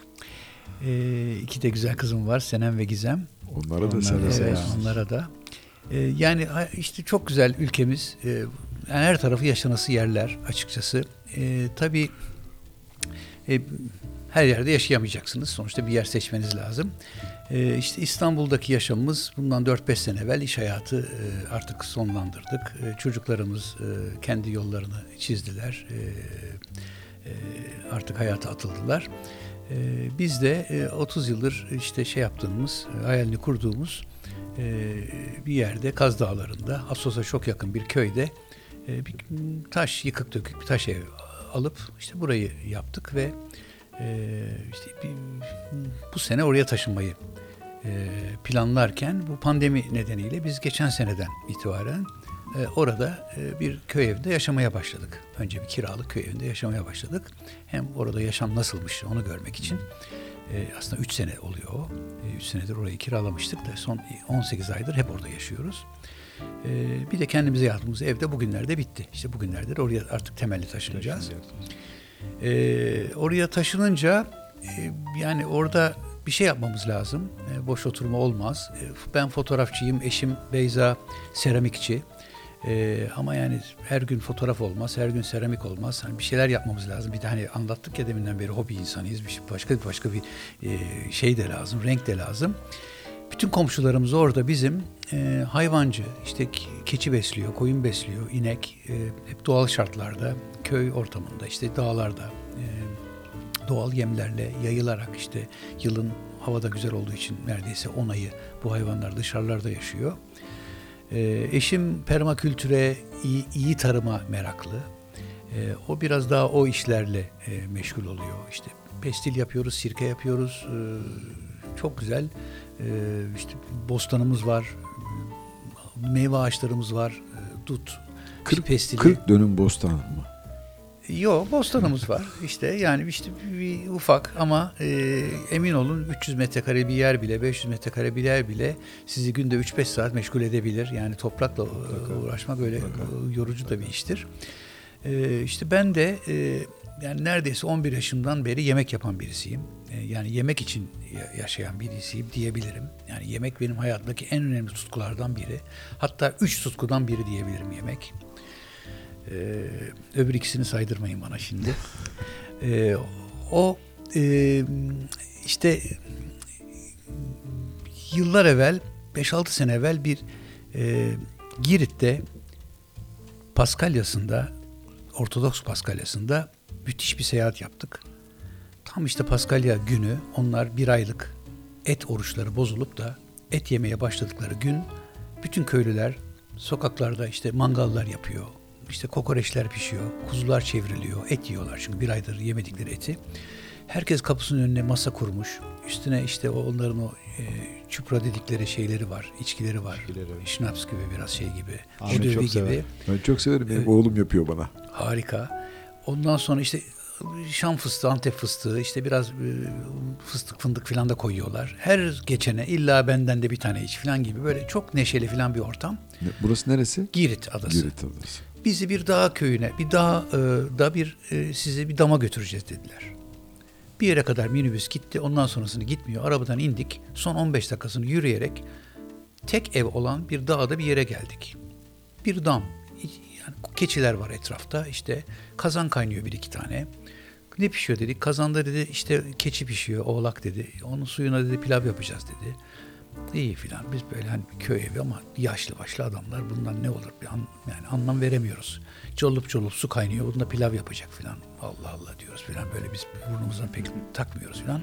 Ee, iki de güzel kızım var Senem ve Gizem. Onlara da Onlara selam. da Evet, selam. onlara da. Ee, yani işte çok güzel ülkemiz. Ee, yani her tarafı yaşanası yerler açıkçası. Ee, tabii e, her yerde yaşayamayacaksınız. Sonuçta bir yer seçmeniz lazım. Ee, işte İstanbul'daki yaşamımız bundan 4-5 sene evvel iş hayatı e, artık sonlandırdık. E, çocuklarımız e, kendi yollarını çizdiler. E, e, artık hayata atıldılar. E, biz de e, 30 yıldır işte şey yaptığımız, e, hayalini kurduğumuz e, bir yerde Kaz Dağları'nda, Assos'a çok yakın bir köyde e, bir taş, yıkık dökük bir taş ev alıp işte burayı yaptık ve e, işte bu sene oraya taşınmayı e, planlarken bu pandemi nedeniyle biz geçen seneden itibaren e, orada e, bir köy evinde yaşamaya başladık. Önce bir kiralık köy evinde yaşamaya başladık. Hem orada yaşam nasılmış onu görmek için. Aslında 3 sene oluyor o. 3 senedir orayı kiralamıştık da son 18 aydır hep orada yaşıyoruz. Bir de kendimize yaptığımız evde bugünlerde bitti. İşte bugünlerde de oraya artık temelli taşınacağız. Ee, oraya taşınınca e, yani orada bir şey yapmamız lazım. E, boş oturma olmaz. E, ben fotoğrafçıyım, eşim Beyza seramikçi. E, ama yani her gün fotoğraf olmaz, her gün seramik olmaz. Hani bir şeyler yapmamız lazım. Bir de hani anlattık ya deminden beri hobi insanıyız. Bir şey- başka başka bir e, şey de lazım, renk de lazım. Bütün komşularımız orada bizim e, hayvancı, işte ke- keçi besliyor, koyun besliyor, inek, e, hep doğal şartlarda, köy ortamında, işte dağlarda, e, doğal yemlerle yayılarak işte yılın havada güzel olduğu için neredeyse 10 ayı bu hayvanlar dışarılarda yaşıyor. E, eşim permakültüre, iyi, iyi tarıma meraklı. E, o biraz daha o işlerle e, meşgul oluyor. İşte pestil yapıyoruz, sirke yapıyoruz. E, çok güzel. E, işte bostanımız var, meyve ağaçlarımız var, e, dut, Kırk- pestili. 40 dönüm bostan mı? Yok bostanımız var işte yani işte bir ufak ama e, emin olun 300 metrekare bir yer bile 500 metrekare bir yer bile sizi günde 3-5 saat meşgul edebilir. Yani toprakla e, uğraşmak öyle e, yorucu da bir iştir. E, işte ben de e, yani neredeyse 11 yaşımdan beri yemek yapan birisiyim. E, yani yemek için ya- yaşayan birisiyim diyebilirim. Yani yemek benim hayatımdaki en önemli tutkulardan biri. Hatta üç tutkudan biri diyebilirim yemek. Ee, öbür ikisini saydırmayın bana şimdi. Ee, o e, işte yıllar evvel 5-6 sene evvel bir e, Girit'te Paskalyası'nda Ortodoks Paskalyası'nda müthiş bir seyahat yaptık. Tam işte Paskalya günü onlar bir aylık et oruçları bozulup da et yemeye başladıkları gün bütün köylüler sokaklarda işte mangallar yapıyor. İşte kokoreçler pişiyor, kuzular çevriliyor, et yiyorlar çünkü bir aydır yemedikleri eti. Herkes kapısının önüne masa kurmuş. Üstüne işte onların o e, çupra dedikleri şeyleri var, içkileri var. İçkileri. Şnaps gibi biraz şey gibi. Ahmet çok sever. gibi. Ben çok severim. Benim oğlum yapıyor bana. Harika. Ondan sonra işte Şam fıstığı, Antep fıstığı, işte biraz e, fıstık fındık falan da koyuyorlar. Her geçene illa benden de bir tane iç falan gibi böyle çok neşeli falan bir ortam. Burası neresi? Girit adası. Girit Adası. Bizi bir dağ köyüne, bir dağ e, da bir e, sizi bir dama götüreceğiz dediler. Bir yere kadar minibüs gitti. Ondan sonrasını gitmiyor. Arabadan indik. Son 15 dakikasını yürüyerek tek ev olan bir dağda bir yere geldik. Bir dam. Yani keçiler var etrafta. İşte kazan kaynıyor bir iki tane. Ne pişiyor dedik. Kazanda dedi işte keçi pişiyor, oğlak dedi. Onun suyuna dedi pilav yapacağız dedi. İyi filan. Biz böyle hani köy evi ama yaşlı başlı adamlar bundan ne olur bir an, yani anlam veremiyoruz. Colup colup su kaynıyor. Bunda pilav yapacak filan. Allah Allah diyoruz filan. Böyle biz burnumuzdan pek takmıyoruz filan.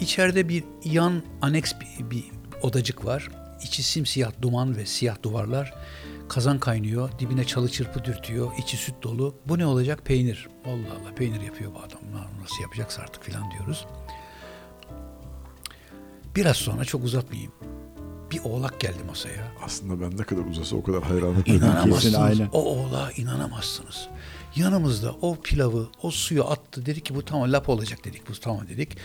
İçeride bir yan aneks bir, bir odacık var. İçi simsiyah duman ve siyah duvarlar. Kazan kaynıyor. Dibine çalı çırpı dürtüyor. içi süt dolu. Bu ne olacak? Peynir. Allah Allah peynir yapıyor bu adam. Nasıl yapacaksa artık filan diyoruz. Biraz sonra çok uzatmayayım. Bir oğlak geldi masaya. Aslında ben ne kadar uzasa o kadar hayranlık İnanamazsınız. Aynen. O oğlağa inanamazsınız. Yanımızda o pilavı, o suyu attı. Dedik ki bu tamam lap olacak dedik. Bu tamam dedik.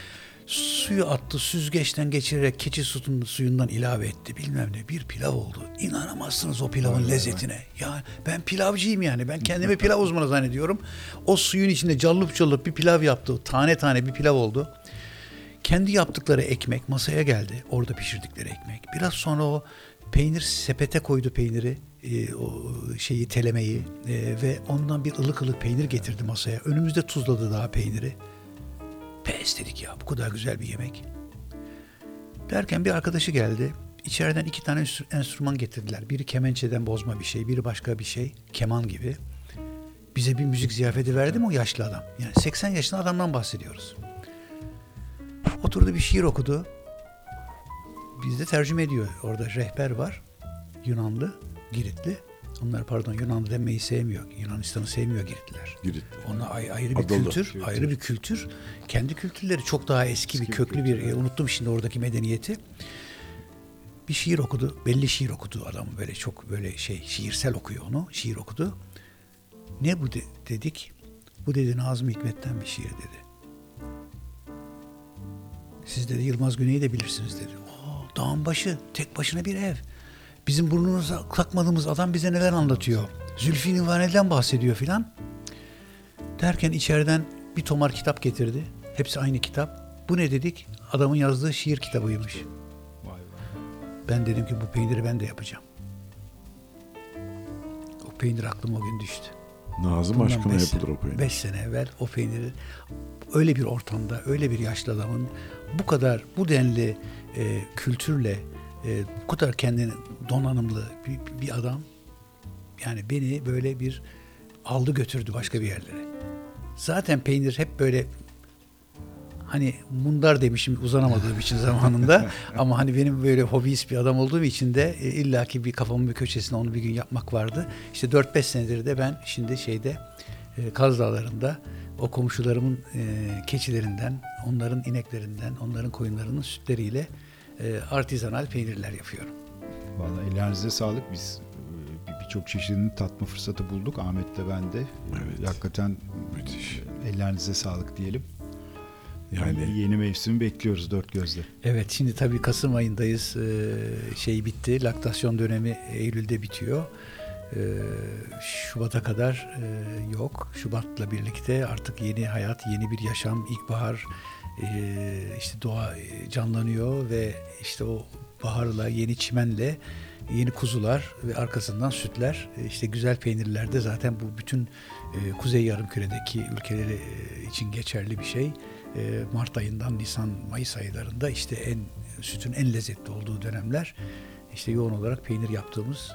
Suyu attı süzgeçten geçirerek keçi sütünün suyundan ilave etti bilmem ne bir pilav oldu. İnanamazsınız o pilavın lezzetine. Ya ben pilavcıyım yani ben kendimi pilav uzmanı zannediyorum. O suyun içinde callıp callıp bir pilav yaptı. Tane tane bir pilav oldu. Kendi yaptıkları ekmek masaya geldi. Orada pişirdikleri ekmek. Biraz sonra o peynir sepete koydu peyniri. e, o şeyi telemeyi e, ve ondan bir ılık ılık peynir getirdi masaya. Önümüzde tuzladı daha peyniri. Pes dedik ya bu kadar güzel bir yemek. Derken bir arkadaşı geldi. İçeriden iki tane enstr- enstrüman getirdiler. Biri kemençeden bozma bir şey, biri başka bir şey. Keman gibi. Bize bir müzik ziyafeti verdi mi o yaşlı adam? Yani 80 yaşında adamdan bahsediyoruz. Oturdu bir şiir okudu. Bizde tercüme ediyor. Orada rehber var. Yunanlı, Giritli. Onlar pardon Yunanlı demeyi sevmiyor. Yunanistan'ı sevmiyor Giritliler. Girit. Ona ay- ayrı bir Adalı. kültür, Kültür. ayrı bir kültür. Kendi kültürleri çok daha eski, bir köklü bir, e, unuttum şimdi oradaki medeniyeti. Bir şiir okudu, belli şiir okudu adam böyle çok böyle şey şiirsel okuyor onu, şiir okudu. Ne bu de- dedik? Bu dedi Nazım Hikmet'ten bir şiir dedi. Siz dedi Yılmaz Güney'i de bilirsiniz dedi. Oo, dağın başı, tek başına bir ev. Bizim burnumuza takmadığımız adam bize neler anlatıyor. Zülfü Livaneli'den bahsediyor filan. Derken içeriden bir tomar kitap getirdi. Hepsi aynı kitap. Bu ne dedik? Adamın yazdığı şiir kitabıymış. Ben dedim ki bu peyniri ben de yapacağım. O peynir aklıma o gün düştü. Nazım Bundan aşkına beş- yapılır o peynir. Beş sene evvel o peyniri öyle bir ortamda, öyle bir yaşlı adamın bu kadar, bu denli e, kültürle, e, bu kadar kendini donanımlı bir, bir adam yani beni böyle bir aldı götürdü başka bir yerlere. Zaten peynir hep böyle hani mundar demişim uzanamadığım için zamanında ama hani benim böyle hobist bir adam olduğum için de e, illaki bir kafamın bir köşesine onu bir gün yapmak vardı. İşte 4-5 senedir de ben şimdi şeyde e, Kaz Dağları'nda o komşularımın e, keçilerinden, onların ineklerinden, onların koyunlarının sütleriyle e, artizanal peynirler yapıyorum. Vallahi ellerinize sağlık. Biz e, bir- birçok çeşidini tatma fırsatı bulduk. Ahmet'le ben de. Evet. E, Hakikaten Müthiş. ellerinize sağlık diyelim. Yani Yani yeni mevsimi bekliyoruz dört gözle. Evet şimdi tabii Kasım ayındayız. Ee, şey bitti. Laktasyon dönemi Eylül'de bitiyor. Ee, Şubat'a kadar e, yok. Şubat'la birlikte artık yeni hayat, yeni bir yaşam, ilkbahar e, işte doğa e, canlanıyor ve işte o baharla, yeni çimenle yeni kuzular ve arkasından sütler, e, işte güzel peynirler de zaten bu bütün e, Kuzey Yarımküre'deki ülkeleri e, için geçerli bir şey. Mart ayından Nisan Mayıs aylarında işte en sütün en lezzetli olduğu dönemler işte yoğun olarak peynir yaptığımız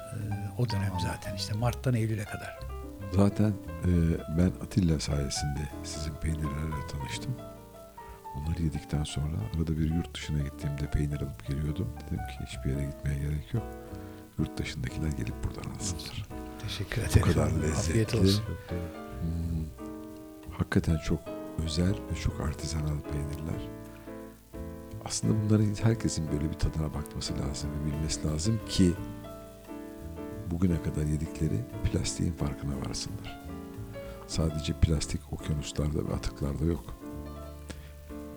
o dönem zaten işte Mart'tan Eylül'e kadar. zaten ben Atilla sayesinde sizin peynirlerle tanıştım. Onları yedikten sonra arada bir yurt dışına gittiğimde peynir alıp geliyordum. Dedim ki hiçbir yere gitmeye gerek yok. Yurt dışındakiler gelip buradan alsınlar. Teşekkür ederim. kadar Afiyet lezzetli. olsun. Hmm, hakikaten çok özel ve çok artizanal peynirler. Aslında bunların herkesin böyle bir tadına bakması lazım ve bilmesi lazım ki bugüne kadar yedikleri plastiğin farkına varsınlar. Sadece plastik okyanuslarda ve atıklarda yok.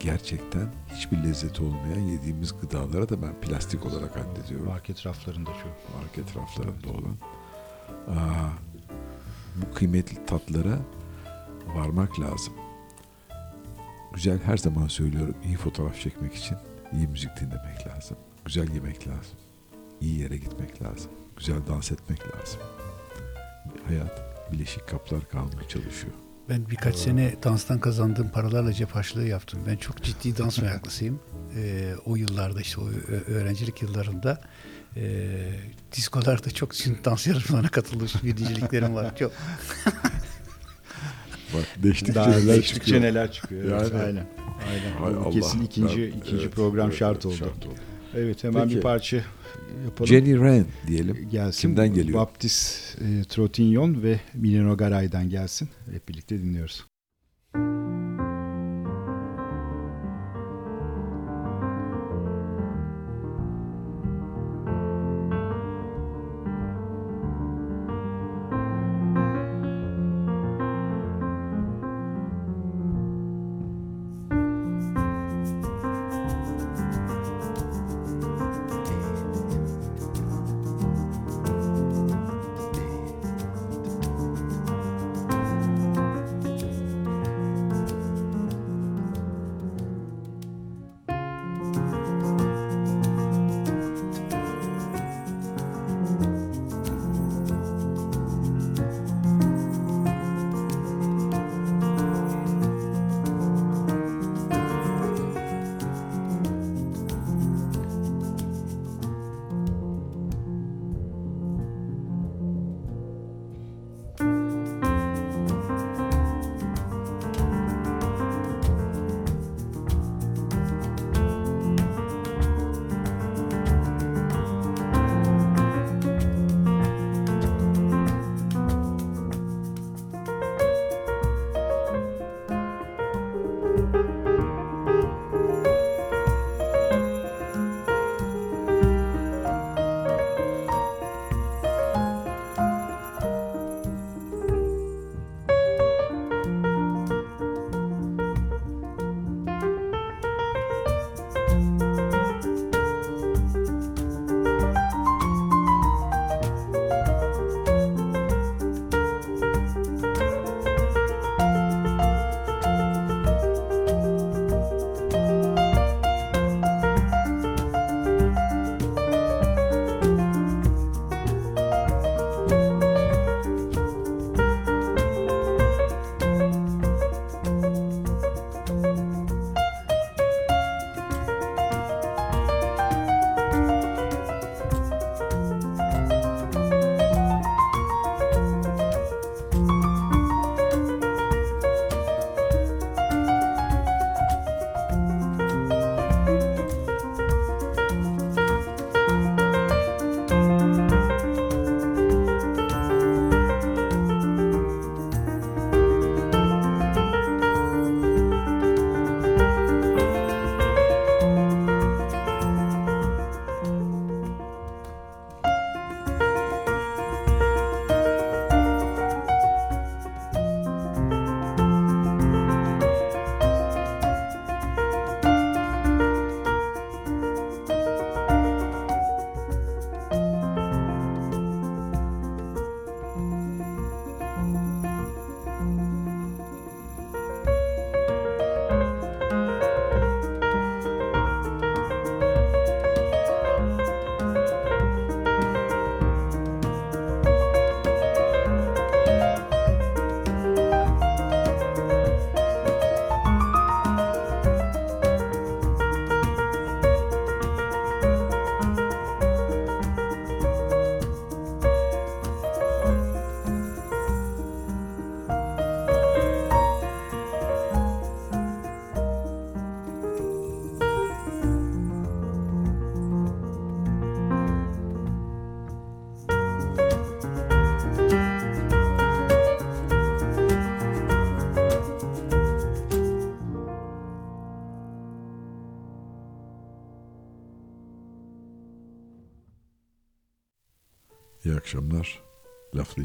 Gerçekten hiçbir lezzeti olmayan yediğimiz gıdalara da ben plastik olarak addediyorum Market raflarında şu. market raflarında olan aa, bu kıymetli tatlara varmak lazım. Güzel her zaman söylüyorum iyi fotoğraf çekmek için iyi müzik dinlemek lazım. Güzel yemek lazım. iyi yere gitmek lazım. Güzel dans etmek lazım. Hayat bileşik kaplar kalmaya çalışıyor. Ben birkaç sene danstan kazandığım paralarla cep harçlığı yaptım. Ben çok ciddi dans meraklısıyım. Ee, o yıllarda işte o öğrencilik yıllarında e, diskolarda çok şimdi dans yarışmalarına katılmış biriciliklerim var. Çok Bak değiştikçe Daha neler geçtikçe çıkıyor. neler çıkıyor. Evet, Yani- aynen. Aynen. Hay Bu Allah. Kesin ikinci Ben- ikinci evet, program evet, şart evet, oldu. şart oldu. Evet hemen Peki. bir parça yapalım. Jenny Wren diyelim. gelsin. Kimden geliyor? Baptist e, Trotignon ve Mileno Garay'dan gelsin. Hep birlikte dinliyoruz.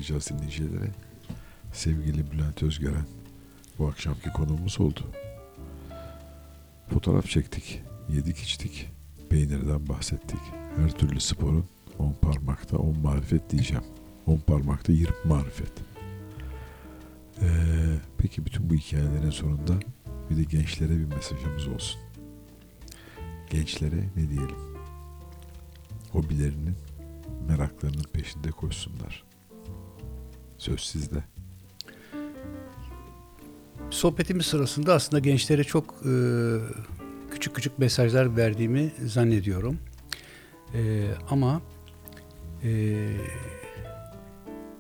Laflayacağız dinleyicilere. Sevgili Bülent Özgören bu akşamki konuğumuz oldu. Fotoğraf çektik, yedik içtik, peynirden bahsettik. Her türlü sporun on parmakta on marifet diyeceğim. On parmakta yirmi marifet. Ee, peki bütün bu hikayelerin sonunda bir de gençlere bir mesajımız olsun. Gençlere ne diyelim? Hobilerinin, meraklarının peşinde koşsunlar. Söz sizde. Sohbetimiz sırasında aslında gençlere çok e, küçük küçük mesajlar verdiğimi zannediyorum. E, ama e,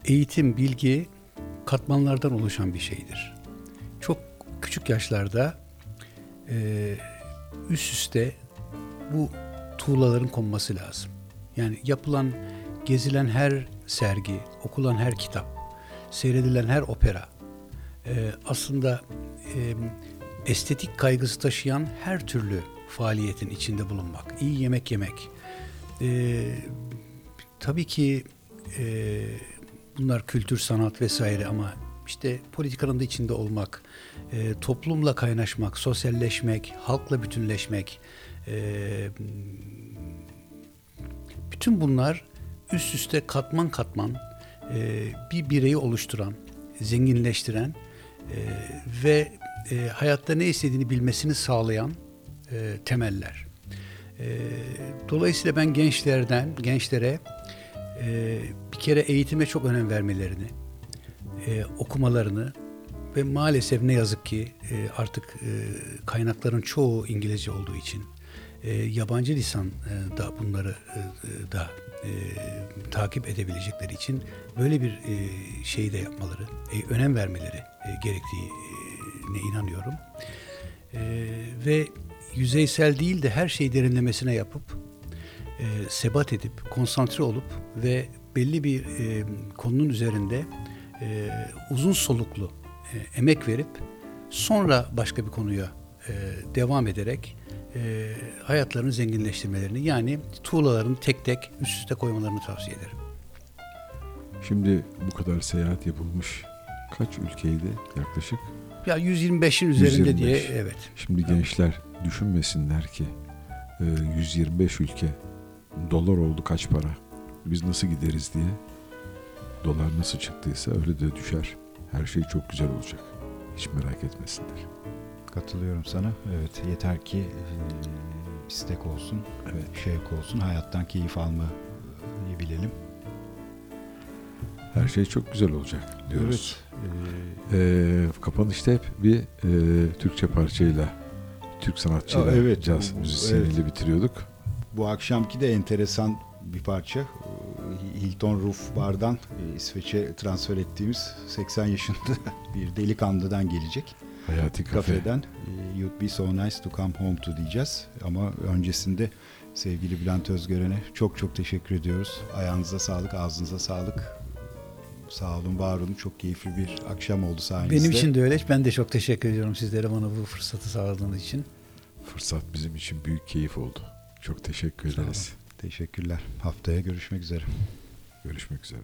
eğitim, bilgi katmanlardan oluşan bir şeydir. Çok küçük yaşlarda e, üst üste bu tuğlaların konması lazım. Yani yapılan, gezilen her sergi, okulan her kitap, seyredilen her opera e, aslında e, estetik kaygısı taşıyan her türlü faaliyetin içinde bulunmak, iyi yemek yemek. E, tabii ki e, bunlar kültür, sanat vesaire ama işte politikanın da içinde olmak, e, toplumla kaynaşmak, sosyalleşmek, halkla bütünleşmek, e, bütün bunlar üst üste katman katman e, bir bireyi oluşturan, zenginleştiren e, ve e, hayatta ne istediğini bilmesini sağlayan e, temeller. E, dolayısıyla ben gençlerden, gençlere e, bir kere eğitime çok önem vermelerini, e, okumalarını ve maalesef ne yazık ki e, artık e, kaynakların çoğu İngilizce olduğu için e, yabancı lisan e, da bunları e, e, da e, takip edebilecekleri için böyle bir e, şeyi de yapmaları, e, önem vermeleri e, gerektiğine inanıyorum. E, ve yüzeysel değil de her şeyi derinlemesine yapıp e, sebat edip, konsantre olup ve belli bir e, konunun üzerinde e, uzun soluklu e, emek verip sonra başka bir konuya e, devam ederek e, hayatlarını zenginleştirmelerini yani tuğlalarını tek tek üst üste koymalarını tavsiye ederim. Şimdi bu kadar seyahat yapılmış kaç ülkeydi yaklaşık? Ya 125'in üzerinde 125. diye evet. Şimdi gençler düşünmesinler ki e, 125 ülke dolar oldu kaç para biz nasıl gideriz diye dolar nasıl çıktıysa öyle de düşer. Her şey çok güzel olacak. Hiç merak etmesinler. Katılıyorum sana. Evet yeter ki istek olsun, Evet. şevk olsun, hayattan keyif almayı bilelim. Her şey çok güzel olacak diyoruz. Evet. Ee, kapanışta hep bir e, Türkçe parçayla, Türk sanatçıyla, Aa, evet. caz müzisyeniyle bitiriyorduk. Bu akşamki de enteresan bir parça. Hilton Roof Bar'dan İsveç'e transfer ettiğimiz 80 yaşında bir delikanlıdan gelecek. Hayati Kafe. Kafeden e, You'd be so nice to come home to diyeceğiz. Ama öncesinde sevgili Bülent Özgören'e çok çok teşekkür ediyoruz. Ayağınıza sağlık, ağzınıza sağlık. Sağ olun, var olun. Çok keyifli bir akşam oldu sayenizde. Benim için de öyle. Ben de çok teşekkür ediyorum sizlere bana bu fırsatı sağladığınız için. Fırsat bizim için büyük keyif oldu. Çok teşekkür ederiz. Teşekkürler. Haftaya görüşmek üzere. Görüşmek üzere.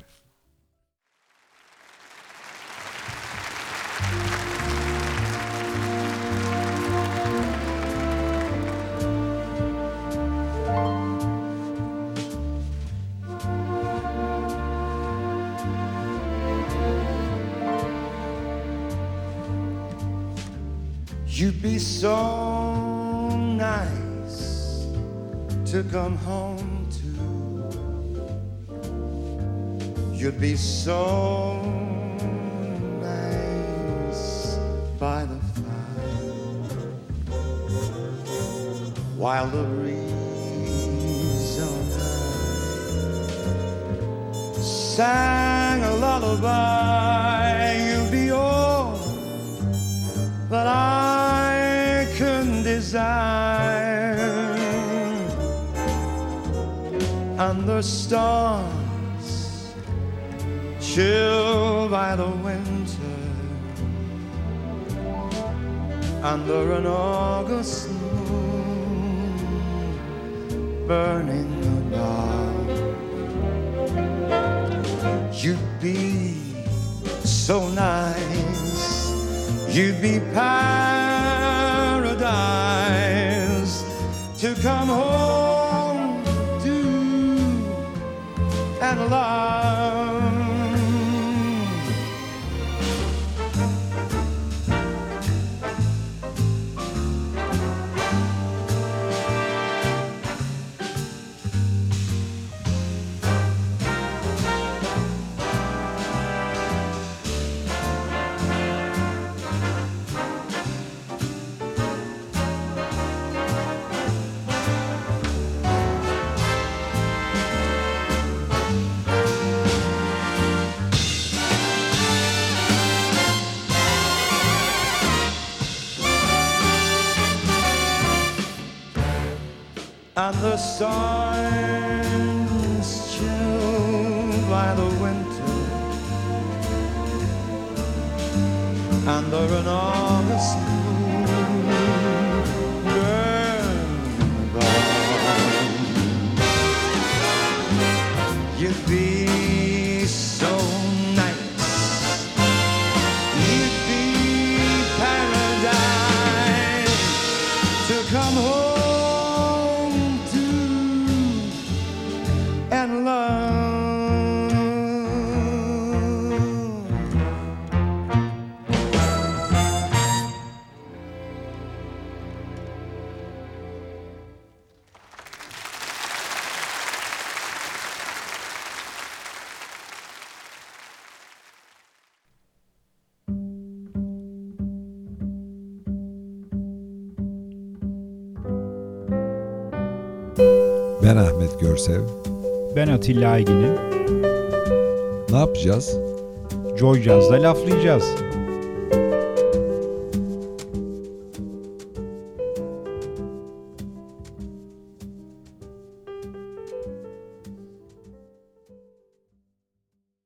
You'd breeze on high sang a lullaby. You'd be all that I can desire. And the stars, chilled by the winter, under an August burning above. you'd be so nice. You'd be paradise to come home and chilled by the winter and the enormous Atilla Aygin'im. Ne yapacağız? Joy Jazz'da laflayacağız.